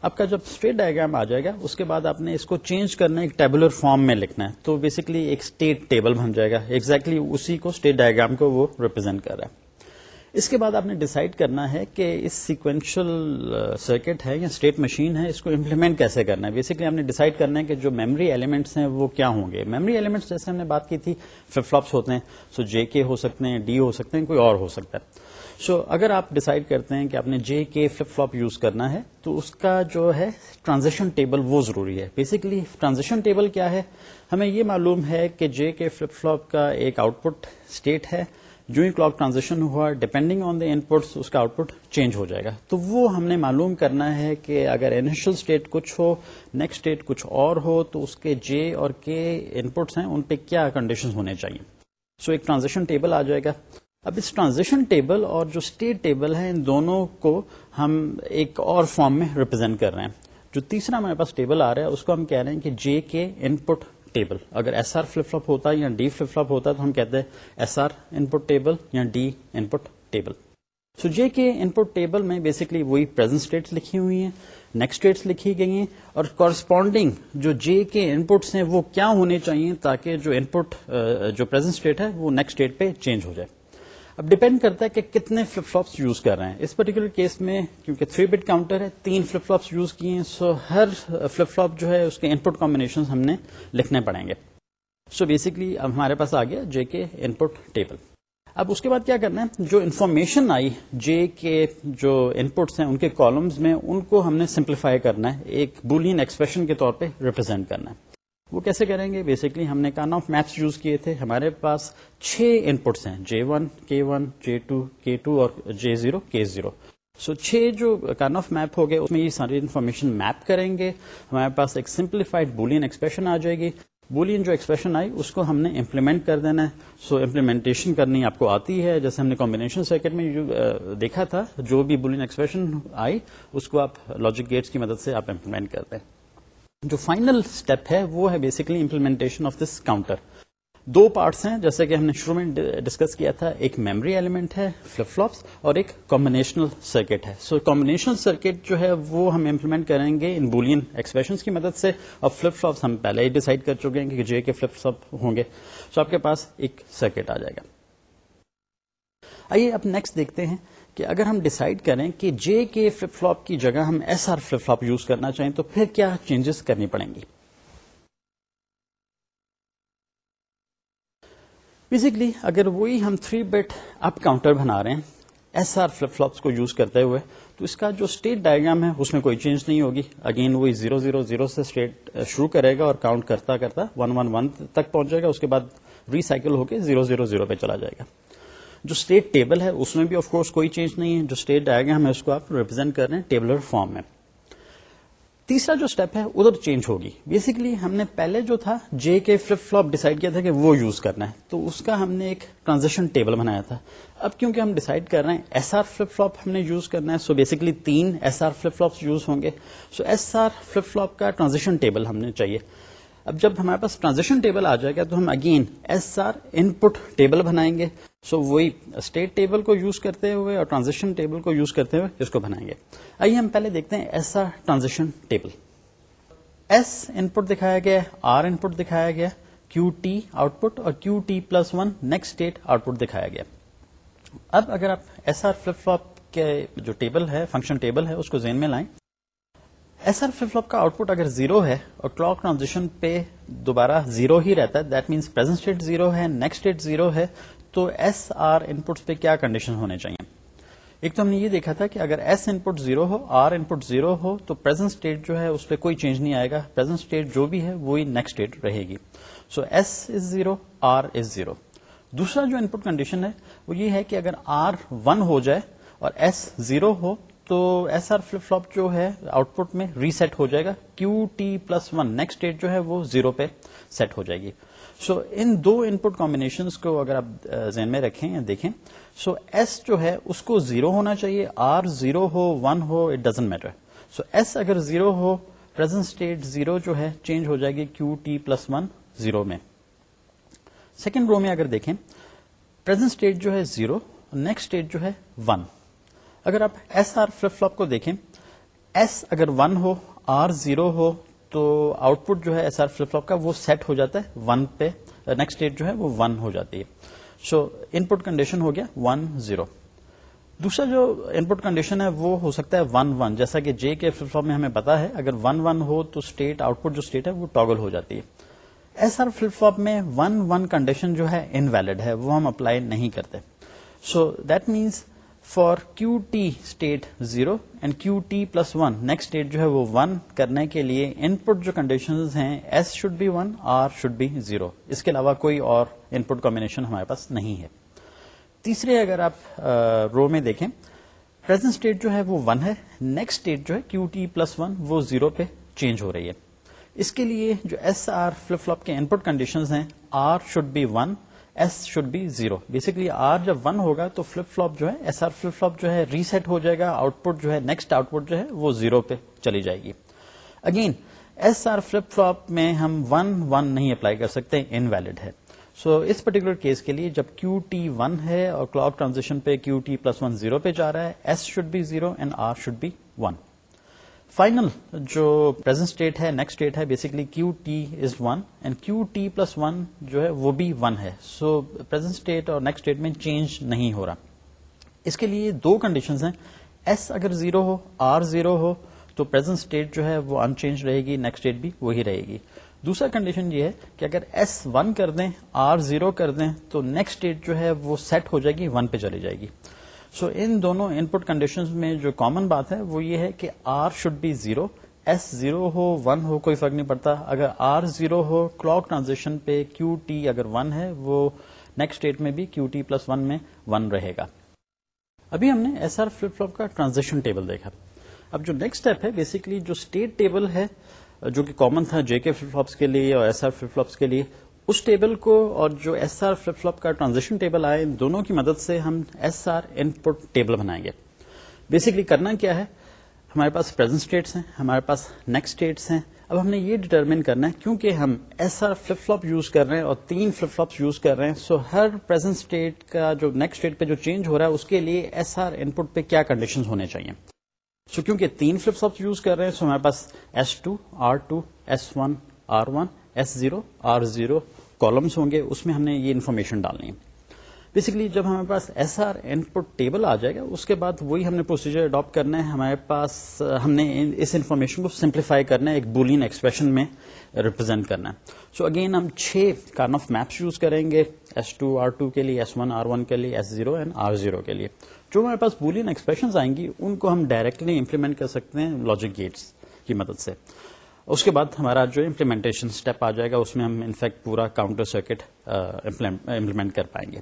آپ کا جب اسٹیٹ ڈائگرام آ جائے گا، اس کے بعد آپ نے اس کو چینج کرنا ہے، ایک ٹیبولر فارم میں لکھنا ہے۔ تو بیسکلی ایک اسٹیٹ ٹیبل بن جائے گا۔ ایگزیکٹلی exactly اسی کو اسٹیٹ ڈائگرام کو وہ ریپرزینٹ کر رہا ہے۔ اس کے بعد آپ نے ڈسائڈ کرنا ہے کہ اس سیکوینشل سرکٹ uh, ہے یا اسٹیٹ مشین ہے اس کو امپلیمنٹ کیسے کرنا ہے؟ بیسکلی آپ نے ڈسائڈ کرنا ہے کہ جو میموری ایلیمنٹس ہیں وہ کیا ہوں گے؟ میموری ایلیمنٹس جیسے ہم نے بات کی تھی فلپ فلوپس ہوتے ہیں سو جے کے ہو سکتے ہیں ڈی ہو سکتے ہیں کوئی اور ہو سکتا ہے۔ سو so, اگر آپ ڈسائڈ کرتے ہیں کہ آپ نے J K flip flop use کرنا ہے تو اس کا جو ہے ٹرانزیکشن ٹیبل وہ ضروری ہے۔ بیسکلی ٹرانزیکشن ٹیبل کیا ہے؟ ہمیں یہ معلوم ہے کہ جے کے فلپ فلوپ کا ایک آؤٹ پٹ اسٹیٹ ہے۔ جو ہی کلاک ٹرانزیکشن ہوا depending on the inputs اس کا آؤٹ پٹ چینج ہو جائے گا۔ تو وہ ہم نے معلوم کرنا ہے کہ اگر انیشل اسٹیٹ کچھ ہو نیکسٹ اسٹیٹ کچھ اور ہو تو اس کے جے اور کے ان پٹس ہیں ان پہ کیا کنڈیشن ہونے چاہیے؟ سو so, ایک ٹرانزیکشن ٹیبل آ جائے گا۔ اب اس ٹرانزیکشن ٹیبل اور جو اسٹیٹ ٹیبل ہے ان دونوں کو ہم ایک اور فارم میں ریپرزینٹ کر رہے ہیں۔ جو تیسرا ہمارے پاس ٹیبل آ رہا ہے اس کو ہم کہہ رہے ہیں کہ J K input table. اگر ایس آر فلپ فلپ ہوتا ہے یا ڈی فلپ فلپ ہوتا ہے تو ہم کہتے ہیں S R input table یا D input table so J K input table میں بیسکلی وہی پرزینٹ اسٹیٹس لکھی ہوئی ہیں نیکسٹ اسٹیٹس لکھی گئی ہیں، اور کورسپونڈنگ جو جے کے ان پٹس ہیں وہ کیا ہونے چاہیے تاکہ جو ان پٹ جو پرزینٹ اسٹیٹ ہے وہ نیکسٹ اسٹیٹ پہ چینج ہو جائے۔ اب ڈپینڈ کرتا ہے کہ کتنے فلپ فلوپس یوز کر رہے ہیں۔ اس پرٹیکولر کیس میں کیونکہ تھری بٹ کاؤنٹر ہے، تین فلپ فلوپس یوز کیے ہیں سو ہر فلپ فلوپ جو ہے، اس کے ان پٹ کمبینیشن ہم نے لکھنے پڑیں گے۔ سو بیسکلی اب ہمارے پاس آ گیا J K input table اب اس کے بعد کیا کرنا ہے؟ جو انفارمیشن آئی جے کے جو انپٹس ہیں، ان کے کالمز میں، ان کو ہم نے سمپلیفائی کرنا ہے۔ ایک بولین ایکسپریشن کے طور پہ ریپرزینٹ کرنا ہے۔ وہ کیسے کریں گے؟ بیسکلی ہم نے کان آف میپس یوز کیے تھے، ہمارے پاس چھ انپٹس ہیں J one K one J two K two اور جے زیرو کے زیرو سو چھ جو کان آف میپ ہو گئے، اس میں یہ ساری انفارمیشن میپ کریں گے۔ ہمارے پاس ایک سمپلیفائڈ بولین ایکسپریشن آ جائے گی۔ بولین جو ایکسپریشن آئی، اس کو ہم نے امپلیمنٹ کر دینا ہے۔ سو امپلیمنٹیشن کرنی آپ کو آتی ہے۔ جیسے ہم نے کمبینیشن سرکٹ میں دیکھا تھا، جو بھی بولین ایکسپریشن آئی، اس کو آپ لاجک گیٹس کی مدد سے آپ امپلیمنٹ کرتے ہیں جو فائنل اسٹیپ ہے وہ ہے basically implementation of this counter do parts ہیں، جیسے کہ ہم نے شروع میں ڈسکس کیا تھا، ایک میموری ایلیمنٹ ہے فلپ فلوپس اور ایک کمبنیشنل سرکٹ ہے۔ سو کمبنیشنل سرکٹ جو ہے وہ ہم امپلیمنٹ کریں گے ان بولین ایکسپریشن کی مدد سے۔ اور فلپ فلوپس ہم پہلے ہی ڈیسائڈ کر چکے ہیں کہ جے کے فلپ فلپ ہوں گے۔ سو آپ کے پاس ایک سرکٹ آ جائے گا۔ آئیے اب نیکسٹ دیکھتے ہیں۔ کہ اگر ہم ڈسائڈ کریں کہ جے کے فلپ فلوپ کی جگہ ہم S R flip flop use کرنا چاہیں تو پھر کیا چینجز کرنی پڑیں گی؟ بیسکلی اگر وہی ہم تھری بٹ اپ کاؤنٹر بنا رہے ہیں ایس آر فلپ فلوپس کو یوز کرتے ہوئے تو اس کا جو اسٹیٹ ڈائگرام ہے اس میں کوئی چینج نہیں ہوگی۔ اگین وہی زیرو زیرو زیرو سے اسٹیٹ uh, شروع کرے گا اور کاؤنٹ کرتا کرتا ون ون ون تک پہنچ جائے گا۔ اس کے بعد ریسائکل ہو کے زیرو زیرو زیرو پہ چلا جائے گا۔ جو اسٹیٹ ٹیبل ہے، اس میں بھی آف کورس کوئی چینج نہیں ہے. جو اسٹیٹ ڈائگرام ہے اس کو آپ ریپرزینٹ کر رہے ہیں ٹیبلر فارم میں. تیسرا جو اسٹیپ ہے، ادھر چینج ہوگی. بیسکلی ہم نے پہلے جو تھا جے کے فلپ فلوپ ڈیسائڈ کیا تھا کہ وہ یوز کرنا ہے. تو اس کا ہم نے ایک ٹرانزیکشن ٹیبل بنایا تھا. اب کیونکہ ہم ڈیسائڈ کر رہے ہیں ایس آر فلپ فلوپ ہم نے یوز کرنا ہے سو بیسکلی تین S R flip flops use ہوں گے. So S R flip flop کا ٹرانزیکشن ٹیبل ہم نے چاہیے. اب جب ہمارے پاس ٹرانزیکشن ٹیبل آ جائے گا، تو ہم again S R input table بنائیں گے. سو so, وہی اسٹیٹ ٹیبل کو یوز کرتے ہوئے اور ٹرانزیکشن ٹیبل کو یوز کرتے ہوئے اس کو بنائیں گے۔ آئیے ہم پہلے دیکھتے ہیں S R transaction table. S input دکھایا گیا آر ان پٹ دکھایا گیا کیو ٹی آؤٹ پٹ اور Q T plus one next state output دکھایا گیا اب اگر آپ ایس آر فلپ فلوپ کے جو ٹیبل ہے فنکشن ٹیبل ہے اس کو زین میں لائیں۔ ایس آر فلپ فلوپ کا آؤٹ پٹ اگر زیرو ہے اور کلاک ٹرانزیکشن پہ دوبارہ زیرو ہی رہتا ہے that means present state zero ہے نیکسٹ اسٹیٹ زیرو ہے تو ایس آر ان پٹس پہ کیا کنڈیشن ہونے چاہیے؟ ایک تو ہم نے یہ دیکھا تھا کہ اگر ایس ان پٹ زیرو ہو آر ان پٹ زیرو ہو، تو پرزینٹ اسٹیٹ جو ہے اس پہ کوئی چینج نہیں آئے گا۔ پرزینٹ اسٹیٹ جو بھی ہے، وہی نیکسٹ اسٹیٹ رہے گی۔ So S is zero R is zero دوسرا جو ان پٹ کنڈیشن ہے، وہ یہ ہے کہ اگر آر ون ہو جائے اور ایس زیرو ہو، تو ایس آر فلپ فلوپ جو ہے آؤٹ پٹ میں ریسٹ ہو جائے گا۔ Q T plus one next date جو ہے، وہ زیرو پہ سیٹ ہو جائے گی۔ سو so, ان دو ان پٹ کمبینیشن کو اگر آپ ذہن میں رکھیں یا دیکھیں سو so, ایس جو ہے اس کو زیرو ہونا چاہیے آر زیرو ہو one who it doesn't matter so S اگر زیرو ہو پرزینٹ اسٹیٹ زیرو جو ہے چینج ہو جائے گی Q T plus one zero میں. سیکنڈ رو میں اگر دیکھیں پرزینٹ اسٹیٹ جو ہے زیرو نیکسٹ اسٹیٹ جو ہے ون اگر آپ ایس آر فلپ فلوپ کو دیکھیں ایس اگر ون ہو آر زیرو ہو تو آؤٹ پٹ جو ہے ایس آر فلپ فلوپ کا وہ سیٹ ہو جاتا ہے ون پہ نیکسٹ ڈیٹ جو ہے وہ ون ہو جاتی ہے۔ سو ان پٹ کنڈیشن ہو گیا ون زیرو۔ دوسرا جو ان پٹ کنڈیشن ہے وہ ہو سکتا ہے ون ون، جیسا کہ جے کے فلپ فلوپ میں ہمیں پتا ہے، اگر ون ون ہو تو اسٹیٹ آؤٹ پٹ جو اسٹیٹ ہے وہ ٹاگل ہو جاتی ہے۔ ایس آر فلپ فلوپ میں ون ون کنڈیشن جو ہے انویلڈ ہے، وہ ہم اپلائی نہیں کرتے۔ So that means for Q T state zero and Q T plus one next state جو ہے وہ ون کرنے کے لیے ان پٹ جو کنڈیشن ہیں S should be one R should be zero اس کے علاوہ کوئی اور ان پٹ کمبینیشن ہمارے پاس نہیں ہے. تیسرے اگر آپ رو میں دیکھیں پرزینٹ اسٹیٹ جو ہے وہ ون ہے. نیکسٹ اسٹیٹ جو ہے کیو ٹی پلس ون وہ زیرو پہ چینج ہو رہی ہے. اس کے لیے جو ایس آر فلپ فلپ کے ان پٹ کنڈیشن ہیں R should be one S should be zero basically R جب ون ہوگا تو فلپ فلوپ جو ہے ایس آر فلپ فلوپ جو ہے ریسٹ ہو جائے گا آؤٹ پٹ جو ہے نیکسٹ آؤٹ پٹ جو ہے وہ زیرو پہ چلی جائے گی. Again S R flip flop میں ہم ون ون نہیں اپلائی کر سکتے ان ویلڈ ہے. سو so, اس پرٹیکولر کیس کے لیے جب کیو ٹی ون ہے اور کلاک ٹرانزیکشن پہ Q T plus one zero پہ جا رہا ہے S should be zero and R should be one final جو پرزینٹ اسٹیٹ ہے نیکسٹ اسٹیٹ ہے basically Q T is one and Q T plus one جو ہے، وہ بھی ون ہے. سو پرزینٹ اسٹیٹ اور نیکسٹ اسٹیٹ میں چینج نہیں ہو رہا. اس کے لیے دو کنڈیشن ہیں. ایس اگر زیرو ہو آر زیرو ہو، تو پرزینٹ اسٹیٹ جو ہے، وہ ان چینج رہے گی نیکسٹ ڈیٹ بھی وہی رہے گی. دوسرا کنڈیشن یہ ہے کہ اگر ایس ون کر دیں آر زیرو کر دیں، تو نیکسٹ اسٹیٹ جو ہے، وہ سیٹ ہو جائے گی ون پہ چلی جائے گی. سو so ان دونوں ان پٹ کنڈیشن میں جو کامن بات ہے وہ یہ ہے کہ R should be zero S zero who one ہو کوئی فرق نہیں پڑتا اگر آر زیرو ہو کلاک ٹرانزیکشن پہ کیو ٹی اگر ون ہے وہ نیکسٹ اسٹیٹ میں بھی کیو ٹی پلس ون میں ون رہے گا ابھی ہم نے ایس آر فلپ فلوپ کا ٹرانزیکشن ٹیبل دیکھا اب جو نیکسٹ اسٹیپ ہے بیسکلی جو اسٹیٹ ٹیبل ہے جو کہ کامن تھا جے کے فلپ فلوپس کے لیے اور ایس آر فلپ فلوپس کے لیے اس ٹیبل کو اور جو ایس آر فلپ فلوپ کا ٹرانزیکشن ٹیبل آئے، دونوں کی مدد سے ہم S R input table بنائیں گے۔ بیسکلی کرنا کیا ہے؟ ہمارے پاس پرزینٹ اسٹیٹس ہیں، ہمارے پاس نیکسٹ اسٹیٹس ہیں۔ اب ہم نے یہ ڈیٹرمن کرنا ہے، کیونکہ ہم S R flip flop use کر رہے ہیں اور تین فلپ فلوپس یوز کر رہے ہیں سو ہر پرزینٹ اسٹیٹ کا جو نیکسٹ اسٹیٹ پہ جو چینج ہو رہا ہے، اس کے لیے ایس آر ان پٹ پہ کیا کنڈیشن ہونے چاہیے۔ سو کیونکہ تین فلپ فلوپس یوز کر رہے ہیں سو ہمارے پاس S two R two S one R one S zero R zero columns ہوں گے، اس میں ہم نے یہ انفارمیشن ڈالنی ہے۔ بیسکلی جب ہمارے پاس S R input table آ جائے گا، اس کے بعد وہی ہم نے پروسیجر اڈاپٹ کرنا ہے۔ ہمارے پاس، ہم نے اس انفارمیشن کو سمپلیفائی کرنا ہے، ایک بولین ایکسپریشن میں ریپرزینٹ کرنا ہے۔ سو so اگین ہم چھ کارن آف میپس یوز کریں گے ایس ٹو آر ٹو کے لیے ایس ون آر ون کے لیے S zero and R zero کے لیے۔ جو ہمارے پاس بولین ایکسپریشن آئیں گی، ان کو ہم ڈائریکٹلی امپلیمنٹ کر سکتے ہیں لاجک گیٹس کی مدد سے۔ اس کے بعد ہمارا جو امپلیمنٹیشن اسٹیپ آ جائے گا، اس میں ہم انفیکٹ پورا کاؤنٹر سرکٹ امپلیمنٹ کر پائیں گے۔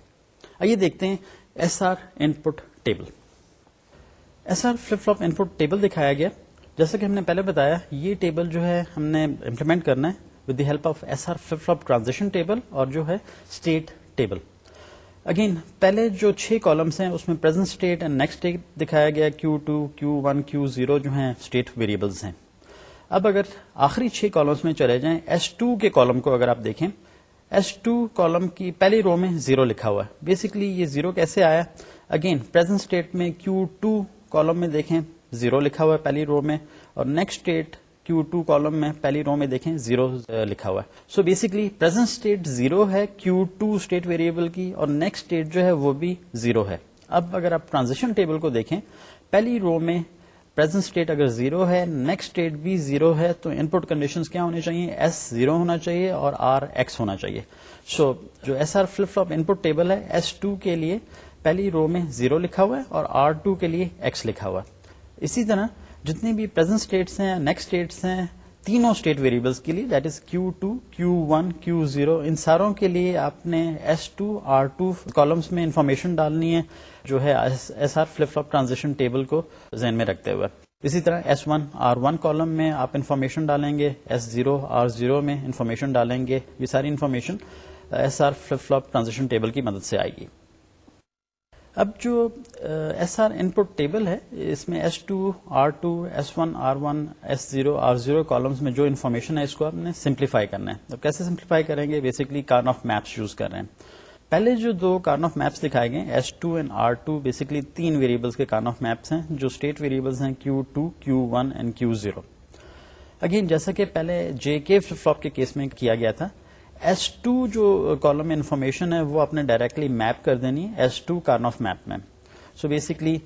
آئیے دیکھتے ہیں S R input table S R flip flop input table دکھایا گیا۔ جیسا کہ ہم نے پہلے بتایا، یہ ٹیبل جو ہے، ہم نے امپلیمنٹ کرنا ہے with the help of S R flip flop transaction table اور جو ہے اسٹیٹ ٹیبل اگین پہلے جو چھ کالمس ہیں، اس میں present state and next state دکھایا گیا۔ Q two Q one Q zero جو ہیں اسٹیٹ ویریبلس ہیں۔ اب اگر آخری چھ کالمس میں چلے جائیں ایس ٹو کے کالم کو اگر آپ دیکھیں ایس ٹو کالم کی پہلی رو میں زیرو لکھا ہوا ہے۔ بیسکلی یہ زیرو کیسے آیا؟ اگین پرزینٹ اسٹیٹ میں کیو ٹو کالم میں دیکھیں زیرو لکھا ہوا ہے پہلی رو میں، اور next state Q two column میں پہلی رو میں دیکھیں زیرو لکھا ہوا ہے۔ So basically present state zero ہے کیو ٹو اسٹیٹ ویریبل کی، اور نیکسٹ اسٹیٹ جو ہے وہ بھی زیرو ہے۔ اب اگر آپ ٹرانزیکشن ٹیبل کو دیکھیں، پہلی رو میں پرزینٹ اسٹیٹ اگر زیرو ہے نیکسٹ اسٹیٹ بھی زیرو ہے تو ان پٹ کنڈیشن کیا ہونی چاہیے؟ ایس زیرو ہونا چاہیے اور آر ایکس ہونا چاہیے. سو so, جو S R flip flip input table ہے ایس ٹو کے لیے پہلی رو میں زیرو لکھا ہوا ہے اور آر ٹو کے لیے ایکس لکھا ہوا ہے. اسی طرح جتنی بھی پرزینٹ اسٹیٹس ہیں نیکسٹ اسٹیٹس ہیں تینوں اسٹیٹ ویریبلس کے لیے that is Q two Q one Q zero ان ساروں کے لیے آپ نے S two R two columns میں انفارمیشن ڈالنی ہے، جو ہے S R flip flip transaction table کو ذہن میں رکھتے ہوئے۔ اسی طرح S one R one column میں آپ انفارمیشن ڈالیں گے ایس زیرو آر زیرو میں انفارمیشن ڈالیں گے، یہ ساری information S R flip flip transaction table کی مدد سے آئے گی۔ اب جو S R input table ہے، اس میں S two R two S one R one S zero R zero columns میں جو انفارمیشن ہے، اس کو آپ نے سمپلیفائی کرنا ہے۔ تو کیسے سمپلیفائی کریں گے؟ Basically Karnaugh of maps use کر رہے ہیں۔ پہلے جو دو کارن آف میپس دکھائے گئے S two and R two basically تین ویریبلس کے کارن آف میپس ہیں، جو اسٹیٹ ویریبلس ہیں Q two Q one and Q zero again جیسا کہ پہلے جے کے فلپ کے کیس میں کیا گیا تھا ایس ٹو جو کالم انفارمیشن ہے، وہ آپ نے ڈائریکٹلی میپ کر دینی S two Karnaugh of map میں. سو بیسکلی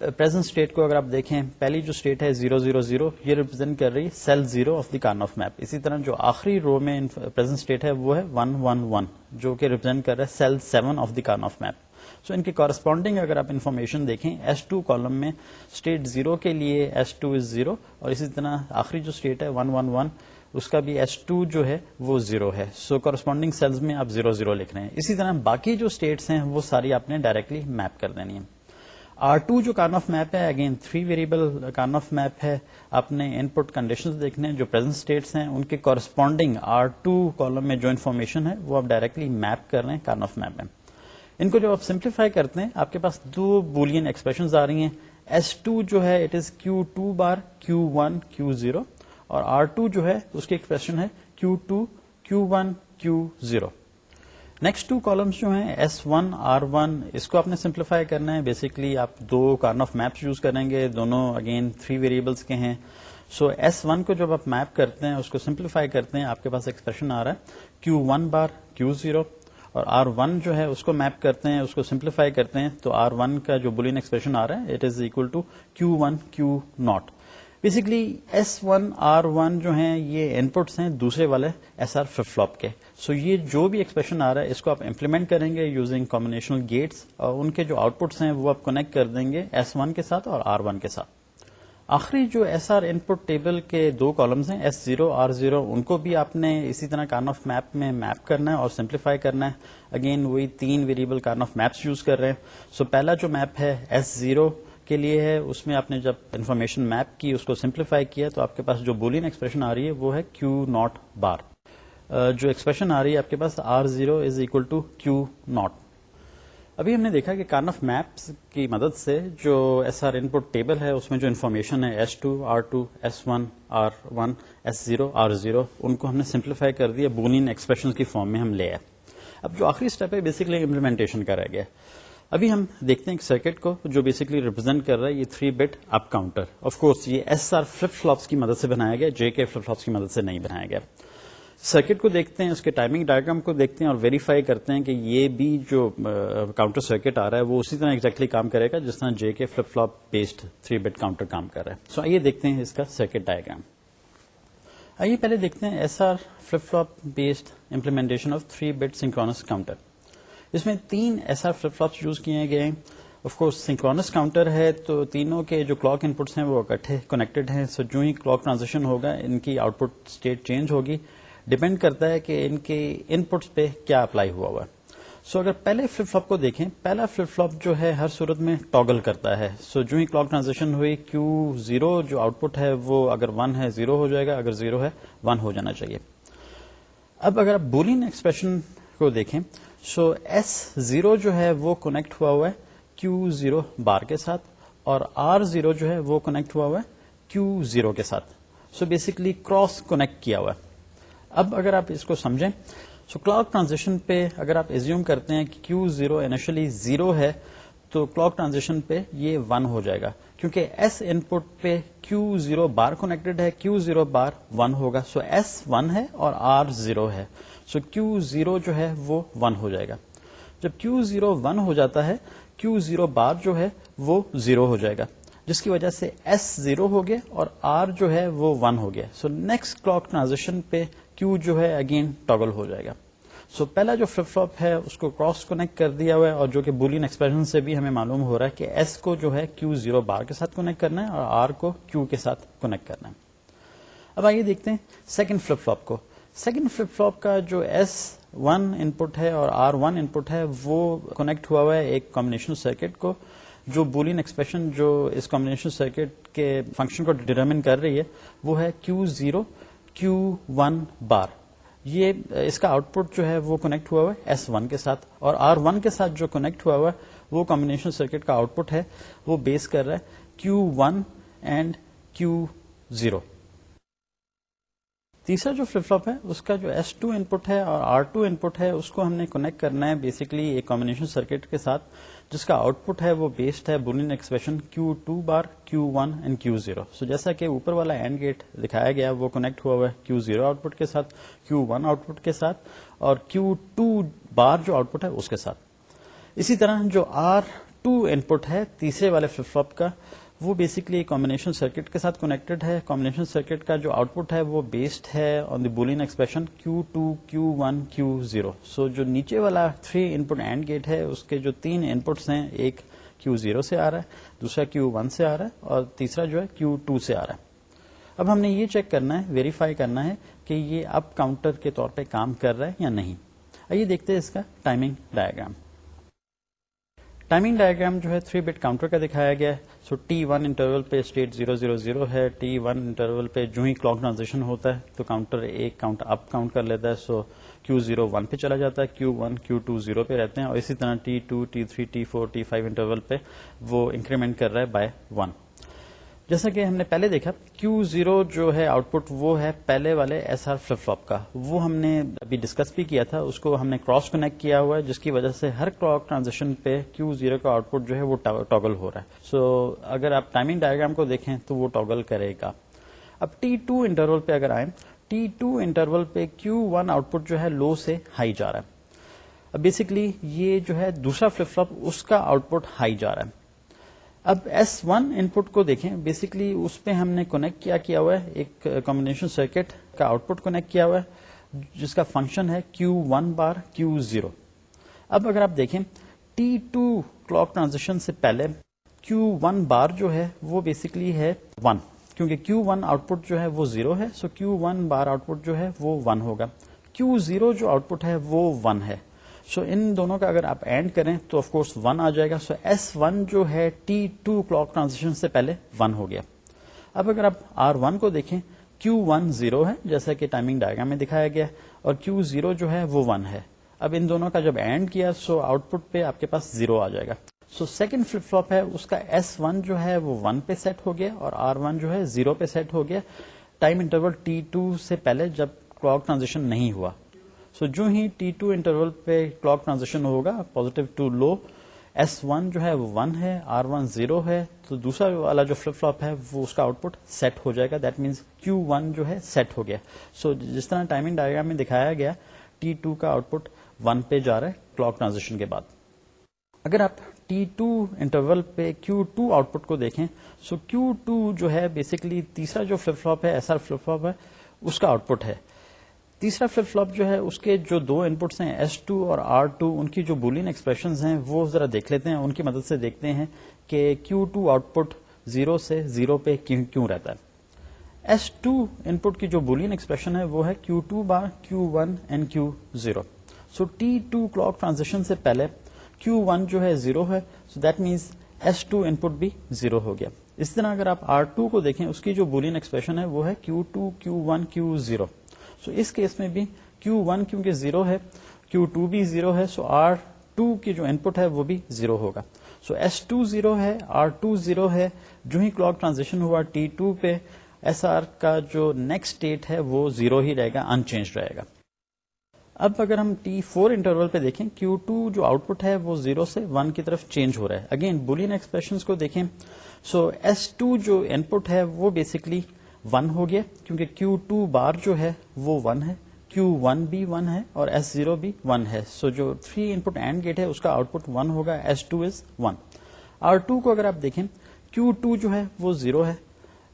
پرزینٹ اسٹیٹ کو اگر آپ دیکھیں، پہلی جو اسٹیٹ ہے زیرو زیرو زیرو یہ ریپرزینٹ کر رہی cell zero of the Karnaugh of map اسی طرح جو آخری رو میں پرزینٹ اسٹیٹ ہے، وہ ہے ون ون ون جو کہ ریپرزینٹ کر رہا ہے cell seven of the Karnaugh of map so ان کے کورسپونڈنگ اگر آپ انفارمیشن دیکھیں ایس ٹو کالم میں اسٹیٹ زیرو کے لیے ایس ٹو از زیرو اور اسی طرح آخری جو اسٹیٹ ہے ون ون ون اس کا بھی ایس ٹو جو ہے وہ زیرو ہے. سو کورسپونڈنگ سیلز میں آپ زیرو زیرو لکھ رہے ہیں. اسی طرح باقی جو اسٹیٹس ہیں وہ ساری آپ نے ڈائریکٹلی میپ کر دینی ہے آر ٹو جو کارن آف میپ ہے again three variable Karnaugh of map ہے. آپ نے ان پٹ کنڈیشن دیکھنے جو پرزینٹ اسٹیٹس ہیں. ان کے کورسپونڈنگ آر ٹو کالم میں جو انفارمیشن ہے، وہ آپ ڈائریکٹلی میپ کر رہے ہیں کارن آف میپ میں. ان کو جب آپ سمپلیفائی کرتے ہیں، آپ کے پاس دو بولین ایکسپریشن آ رہی ہیں. ایس ٹو جو ہے it is Q two bar Q one Q zero اور آر ٹو جو ہے، اس کی ایکسپریشن ہے Q two Q one Q zero next two columns جو ہیں ایس ون آر ون اس کو آپ نے سمپلیفائی کرنا ہے. بیسکلی آپ دو کارن آف میپس یوز کریں گے. دونوں اگین تھری ویریبلس کے ہیں. سو ایس ون کو جب آپ میپ کرتے ہیں، اس کو سمپلیفائی کرتے ہیں، آپ کے پاس ایکسپریشن آ رہا ہے. Q one bar Q zero اور آر ون جو ہے، اس کو میپ کرتے ہیں، اس کو سمپلیفائی کرتے ہیں. تو آر ون کا جو بولین ایکسپریشن آ رہا ہے it is equal to Q one Q not basically S one R one جو ہیں، یہ ان پٹس ہیں، دوسرے والے ایس آر فلپ فلوپ کے. سو یہ جو بھی ایکسپریشن آ رہا ہے، اس کو آپ امپلیمنٹ کریں گے یوزنگ کمبنیشنل گیٹس اور ان کے جو آؤٹ پٹس ہیں، وہ آپ کنیکٹ کر دیں گے ایس ون کے ساتھ اور آر ون کے ساتھ. آخری جو S R input table کے دو کالمس ہیں ایس زیرو آر زیرو ان کو بھی آپ نے اسی طرح کارن آف میپ میں میپ کرنا ہے اور سمپلیفائی کرنا ہے. اگین وہی تین variable Karnaugh of maps use کر رہے ہیں. سو so پہلا جو میپ ہے ایس زیرو کے لیے ہے، اس میں آپ نے جب انفارمیشن میپ کی، اس کو سمپلیفائی کیا، تو آپ کے پاس جو بولین ایکسپریشن آ رہی ہے، وہ ہے کیو ناٹ بار جو ایکسپریشن آ رہی ہے، آپ کے پاس R zero is equal to Q not ابھی ہم نے دیکھا کہ کارن آف میپس کی مدد سے جو S R input table ہے، اس میں جو انفارمیشن ہے S two R two S one R one S zero R zero ان کو ہم نے سمپلیفائی کر دیا بولین ایکسپریشن کی فارم میں ہم لے آئے۔ اب جو آخری اسٹیپ ہے بیسکلی امپلیمنٹیشن کرا گیا۔ ابھی ہم دیکھتے ہیں ایک سرکٹ کو جو بیسکلی ریپرزینٹ کر رہا ہے یہ three bit up counter of course یہ ایس آر فلپ فلوپس کی مدد سے بنایا گیا، جے کے فلپ فلوپس کی مدد سے نہیں بنایا گیا۔ سرکٹ کو دیکھتے ہیں، اس کے ٹائمنگ ڈائگرام کو دیکھتے ہیں اور ویریفائی کرتے ہیں کہ یہ بھی جو کاؤنٹر سرکٹ آ رہا ہے، وہ اسی طرح ایگزیکٹلی کام کرے گا جس طرح J K flip flop based three bit counter کام کر رہا ہے۔ سو آئیے دیکھتے ہیں اس کا سرکٹ ڈائگرام آئیے پہلے دیکھتے ہیں S R flip flop based implementation of three bit synchronous counter اس میں تین S R flip flops use کیے گئے. ہیں آف کورس سنکرونس کاؤنٹر ہے تو تینوں کے جو کلاک ان پٹس ہیں وہ اکٹھے کنیکٹڈ ہیں. سو جو ہی کلاک ٹرانزیکشن ہوگا، ان کی آؤٹ پٹ اسٹیٹ چینج ہوگی. ڈپینڈ کرتا ہے کہ ان کے ان پٹس پہ کیا اپلائی ہوا ہوا. ہے سو اگر پہلے فلپ فلپ کو دیکھیں، پہلا فلپ فلپ جو ہے ہر صورت میں ٹاگل کرتا ہے. سو جو ہی کلاک ٹرانزیکشن ہوئی کیو زیرو جو آؤٹ پٹ ہے وہ اگر ون ہے زیرو ہو جائے گا. اگر زیرو ہے ون ہو جانا چاہیے. اب اگر آپ بولین ایکسپریشن کو دیکھیں سو ایس زیرو جو ہے وہ کنیکٹ ہوا ہوا ہے کیو زیرو بار کے ساتھ اور آر زیرو جو ہے وہ کنیکٹ ہوا ہوا ہے کیو زیرو کے ساتھ. سو بیسکلی کراس کنیکٹ کیا ہوا ہے. اب اگر آپ اس کو سمجھیں سو کلاک ٹرانزیکشن پہ اگر آپ ایزیوم کرتے ہیں کہ کیو زیرو انیشلی زیرو ہے، تو کلاک ٹرانزیکشن پہ یہ ون ہو جائے گا. کیونکہ ایس ان پٹ پہ کیو زیرو بار کنیکٹڈ ہے کیو زیرو بار ون ہوگا. سو ایس ون ہے اور آر زیرو ہے. سو کیو زیرو جو ہے وہ ون ہو جائے گا۔ جب کیو زیرو ون ہو جاتا ہے کیو زیرو بار جو ہے وہ زیرو ہو جائے گا۔ جس کی وجہ سے ایس زیرو ہو گیا اور آر جو ہے وہ ون ہو گیا۔ سو نیکسٹ کلاک ٹرانزیکشن پہ کیو جو ہے اگین ٹاگل ہو جائے گا۔ سو so, پہلا جو فلپ فلپ ہے اس کو کراس کنیکٹ کر دیا ہوا ہے اور جو کہ بولین ایکسپریشن سے بھی ہمیں معلوم ہو رہا ہے کہ ایس کو جو ہے کیو زیرو بار کے ساتھ کنیکٹ کرنا ہے اور آر کو کیو کے ساتھ کنیکٹ کرنا ہے۔ اب آئیے دیکھتے ہیں سیکنڈ فلپ فلپ کو۔ سیکنڈ فلپ فلوپ کا جو ایس ون ان پٹ ہے اور آر ون ان پٹ ہے، وہ کنیکٹ ہوا ہوا ہے ایک کمبنیشن سرکٹ کو، جو بولین ایکسپریشن جو اس کمبنیشن سرکٹ کے فنکشن کو ڈیٹرمن کر رہی ہے، وہ ہے کیو زیرو کیو ون بار یہ، اس کا آؤٹ پٹ جو ہے وہ کنیکٹ ہوا ہوا ہے ایس ون کے ساتھ، اور آر ون کے ساتھ جو کنیکٹ ہوا ہوا ہے، وہ کمبنیشن سرکٹ کا آؤٹ پٹ ہے، وہ بیس کر رہا ہے Q one and Q zero تیسرا جو فلپ فلپ ہے، اس کا جو ایس ٹو ان پٹ ہے اور آر ٹو ان پٹ ہے، اس کو ہم نے کنیکٹ کرنا ہے بیسکلی ایک کمبنیشن سرکٹ کے ساتھ، جس کا آؤٹ پٹ ہے وہ بیسڈ ہے Boolean expression Q two bar Q one and Q zero so جیسا کہ اوپر والا اینڈ گیٹ دکھایا گیا، وہ کنیکٹ ہوا ہوا ہے کیو زیرو آؤٹ پٹ کے ساتھ کیو ون آؤٹ پٹ کے ساتھ اور کیو ٹو بار جو آؤٹ پٹ ہے اس کے ساتھ۔ اسی طرح جو آر ٹو ان پٹ ہے تیسرے والے فلپ فلپ کا وہ بیسکلی کمبنیشن سرکٹ کے ساتھ کنیکٹڈ ہے۔ کمبنیشن سرکٹ کا جو آؤٹ پٹ ہے وہ بیسڈ ہے on the Boolean expression Q two Q one Q zero so جو نیچے والا تھری ان پٹ اینڈ گیٹ ہے، اس کے جو تین ان پٹس ہیں، ایک کیو زیرو سے آ رہا ہے، دوسرا کیو ون سے آ رہا ہے اور تیسرا جو ہے کیو ٹو سے آ رہا ہے۔ اب ہم نے یہ چیک کرنا ہے ویریفائی کرنا ہے کہ یہ اب کاؤنٹر کے طور پہ کام کر رہا ہے یا نہیں۔ آئیے دیکھتے ہیں اس کا ٹائمنگ ڈایاگرام ٹائمنگ ڈائگرام جو ہے تھری بٹ کاؤنٹر کا دکھایا گیا ہے۔ سو ٹی ون انٹرول پہ اسٹیٹ زیرو زیرو زیرو ہے۔ ٹی ون انٹرول پہ جو ہی کلاک ٹرانزیکشن ہوتا ہے تو کاؤنٹر ایک کاؤنٹ اپ کاؤنٹ کر لیتا ہے۔ سو کیو زیرو ون پہ چلا جاتا ہے۔ Q one Q two zero پہ رہتے ہیں۔ اور اسی طرح T two T three T four T five interval پہ وہ انکریمنٹ کر رہا ہے بائی ون جیسا کہ ہم نے پہلے دیکھا کیو زیرو جو ہے آؤٹ پٹ وہ ہے پہلے والے ایس آر فلپ فلپ کا۔ وہ ہم نے ابھی ڈسکس بھی کیا تھا اس کو ہم نے کراس کنیکٹ کیا ہوا ہے جس کی وجہ سے ہر کلاک ٹرانزیکشن پہ کیو زیرو کا آؤٹ پٹ جو ہے وہ ٹاگل ہو رہا ہے۔ سو so, اگر آپ ٹائمنگ ڈائگرام کو دیکھیں تو وہ ٹاگل کرے گا۔ اب ٹی ٹو انٹرول پہ اگر آئیں ٹی ٹو انٹرول پہ کیو ون آؤٹ پٹ جو ہے لو سے ہائی جا رہا ہے۔ اب بیسکلی یہ جو ہے دوسرا فلپ فلپ اس کا آؤٹ پٹ ہائی جا رہا ہے۔ اب ایس ون ان پٹ کو دیکھیں۔ بیسکلی اس پہ ہم نے کونیکٹ کیا کیا ہوا ہے۔ ایک کمبنیشن سرکٹ کا آؤٹ پٹ کونیکٹ کیا ہوا ہے، جس کا فنکشن ہے Q one bar Q zero اب اگر آپ دیکھیں ٹی ٹو کلاک ٹرانزیکشن سے پہلے کیو ون بار جو ہے، وہ بیسکلی ہے ون کیونکہ کیو ون آؤٹ پٹ جو ہے، وہ زیرو ہے۔ سو کیو ون بار آؤٹ پٹ جو ہے، وہ ون ہوگا۔ کیو زیرو جو آؤٹ پٹ ہے، وہ ون ہے۔ سو ان دونوں کا اگر آپ اینڈ کریں تو آف کورس ون آ جائے گا سو ایس ون جو ہے ٹی ٹو کلاک ٹرانزیکشن سے پہلے ون ہو گیا اب اگر آپ آر ون کو دیکھیں کیو ون زیرو ہے جیسا کہ ٹائمنگ ڈائگرام میں دکھایا گیا اور کیو زیرو جو ہے وہ ون ہے اب ان دونوں کا جب اینڈ کیا سو آؤٹ پٹ پہ آپ کے پاس زیرو آ جائے گا سو سیکنڈ فلپ فلوپ ہے اس کا ایس ون جو ہے وہ ون پہ سیٹ ہو گیا اور آر ون جو ہے زیرو پہ سیٹ ہو گیا ٹائم انٹرول ٹی ٹو سے پہلے جب کلاک ٹرانزیکشن نہیں ہوا سو جو ہی ٹی ٹو انٹرول پہ کلاک ٹرانزیکشن ہوگا positive to low S one جو ہے وہ ون ہے آر ون زیرو ہے تو دوسرا والا جو فلپ فلوپ ہے وہ اس کا آؤٹ پٹ سیٹ ہو جائے گا. دیٹ مینس کیو ون جو ہے سیٹ ہو گیا. سو so, جس طرح ٹائمنگ ڈائگرام میں دکھایا گیا ٹی ٹو کا آؤٹ پٹ ون پہ جا رہا ہے کلاک ٹرانزیکشن کے بعد. اگر آپ ٹی ٹو انٹرول پہ کیو ٹو آؤٹ پٹ کو دیکھیں سو کیو ٹو جو ہے بیسکلی تیسرا جو فلپ فلوپ ہے ایس آر فلپ فلوپ ہے اس کا آؤٹ پٹ ہے. تیسرا فلپ فلوپ جو ہے، اس کے جو دو ان پٹس ہیں ایس ٹو اور آر ٹو ان کی جو بولین ایکسپریشن ہیں، وہ ذرا دیکھ لیتے ہیں، ان کی مدد سے دیکھتے ہیں کہ Q two output zero سے زیرو پہ کیوں رہتا ہے۔ ایس ٹو ان پٹ کی جو بولین ایکسپریشن ہے، وہ ہے Q two bar Q one and Q zero so T two clock transaction سے پہلے کیو ون جو ہے زیرو ہے so that means S two input بھی زیرو ہو گیا۔ اس طرح اگر آپ آر ٹو کو دیکھیں، اس کی جو بولین ایکسپریشن ہے، وہ ہے Q two Q one Q zero so اس کیس میں بھی کیو ون کیونکہ زیرو ہے کیو ٹو بھی زیرو ہے سو آر ٹو کی جو ان پٹ ہے وہ بھی زیرو ہوگا. سو ایس ٹو زیرو ہے آر ٹو زیرو ہے، جو ہی کلاک ٹرانزیکشن ہوا ٹی ٹو پہ ایس آر کا جو نیکسٹ اسٹیٹ ہے وہ زیرو ہی رہے گا ان چینج رہے گا. اب اگر ہم ٹی فور انٹرول پہ دیکھیں کیو ٹو جو آؤٹ پٹ ہے وہ زیرو سے ون کی طرف چینج ہو رہا ہے. اگین بولین ایکسپریشن کو دیکھیں. سو ایس ٹو جو ان پٹ ہے وہ بیسکلی ون ہو گیا کیونکہ کیو ٹو بار جو ہے وہ ون ہے کیو ون بھی ون ہے اور ایس زیرو بھی ون ہے۔ سو so جو تھری ان پٹ اینڈ گیٹ ہے، اس کا آؤٹ پٹ ون ہوگا S two is one R two کو اگر آپ دیکھیں کیو ٹو جو ہے وہ زیرو ہے،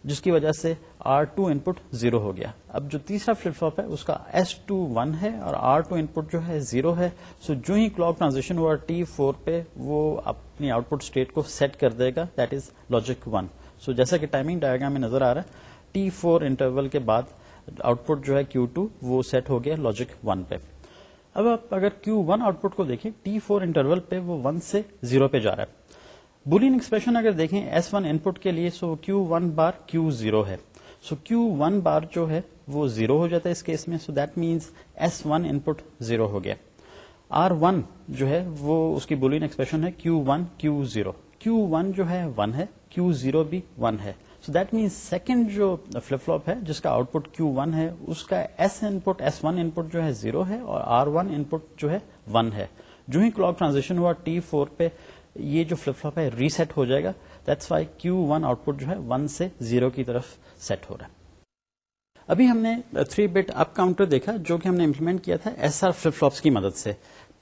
جس کی وجہ سے R two input zero ہو گیا۔ اب جو تیسرا فلپ فلوپ ہے، اس کا ایس ٹو ون ہے اور آر ٹو ان پٹ جو ہے زیرو ہے۔ سو so جو ہی کلاک ٹرانزیکشن ہوا ٹی فور پہ، وہ اپنی آؤٹ پٹ اسٹیٹ کو سیٹ کر دے گا that is logic one so جیسا کہ ٹائمنگ ڈائگرام میں نظر آ رہا ہے ٹی فور انٹرول کے بعد آؤٹ پٹ جو ہے کیو ٹو وہ سیٹ ہو گیا لاجک ون پہ۔ اب آپ اگر کیو ون آؤٹ پٹ کو دیکھیں ٹی فور انٹرول پہ وہ ون سے زیرو پہ جا رہا ہے۔ بولین ایکسپریشن اگر دیکھیں ایس ون ان پٹ کے لیے سو کیو ون بار کیو زیرو ہے۔ سو کیو ون بار جو ہے وہ زیرو ہو جاتا ہے اس کیس میں so that means S one input zero ہو گیا۔ آر ون جو ہے وہ اس کی بولین ایکسپریشن ہے Q one Q zero Q one جو ہے ون ہے کیو زیرو بھی ون ہے۔ سو دیٹ مینس سیکنڈ جو فلپ فلوپ ہے، جس کا آؤٹ پٹ کیو ون ہے، اس کا S input S one input جو ہے زیرو ہے اور آر ون ان پٹ جو ہے ون ہے. جو ہی کلاک ٹرانزیکشن ہوا ٹی فور پہ، یہ جو فلپ فلوپ ہے ریسٹ ہو جائے گا. That's why Q one output جو ہے ون سے زیرو کی طرف سیٹ ہو رہا ہے. ابھی ہم نے تھری بٹ اپ کاؤنٹر دیکھا جو کہ ہم نے امپلیمنٹ کیا تھا ایس آر فلپ فلوپس کی مدد سے.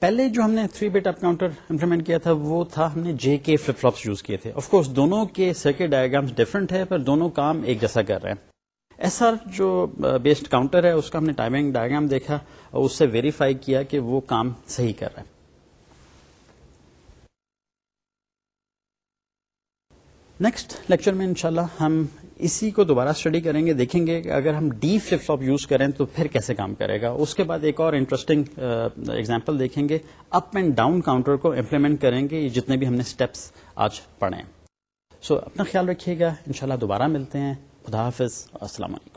پہلے جو ہم نے three bit up counter implement کیا تھا، وہ تھا ہم نے J K flip flops use کیے تھے. آف کورس دونوں کے سرکٹ ڈائگرامس ڈفرنٹ ہے پر دونوں کام ایک جیسا کر رہے ہیں. ایس آر جو بیسڈ کاؤنٹر ہے، اس کا ہم نے ٹائمنگ ڈائگرام دیکھا اور اس سے ویریفائی کیا کہ وہ کام صحیح کر رہا ہے نیکسٹ لیکچر میں انشاءاللہ ہم اسی کو دوبارہ اسٹڈی کریں گے دیکھیں گے کہ اگر ہم ڈی فلپ فلوپ یوز کریں تو پھر کیسے کام کرے گا۔ اس کے بعد ایک اور انٹرسٹنگ ایگزامپل دیکھیں گے۔ اپ اینڈ ڈاؤن کاؤنٹر کو امپلیمنٹ کریں گے یہ جتنے بھی ہم نے اسٹیپس آج پڑھے سو so, اپنا خیال رکھیے گا انشاءاللہ دوبارہ ملتے ہیں۔ خدا حافظ السلام علیکم۔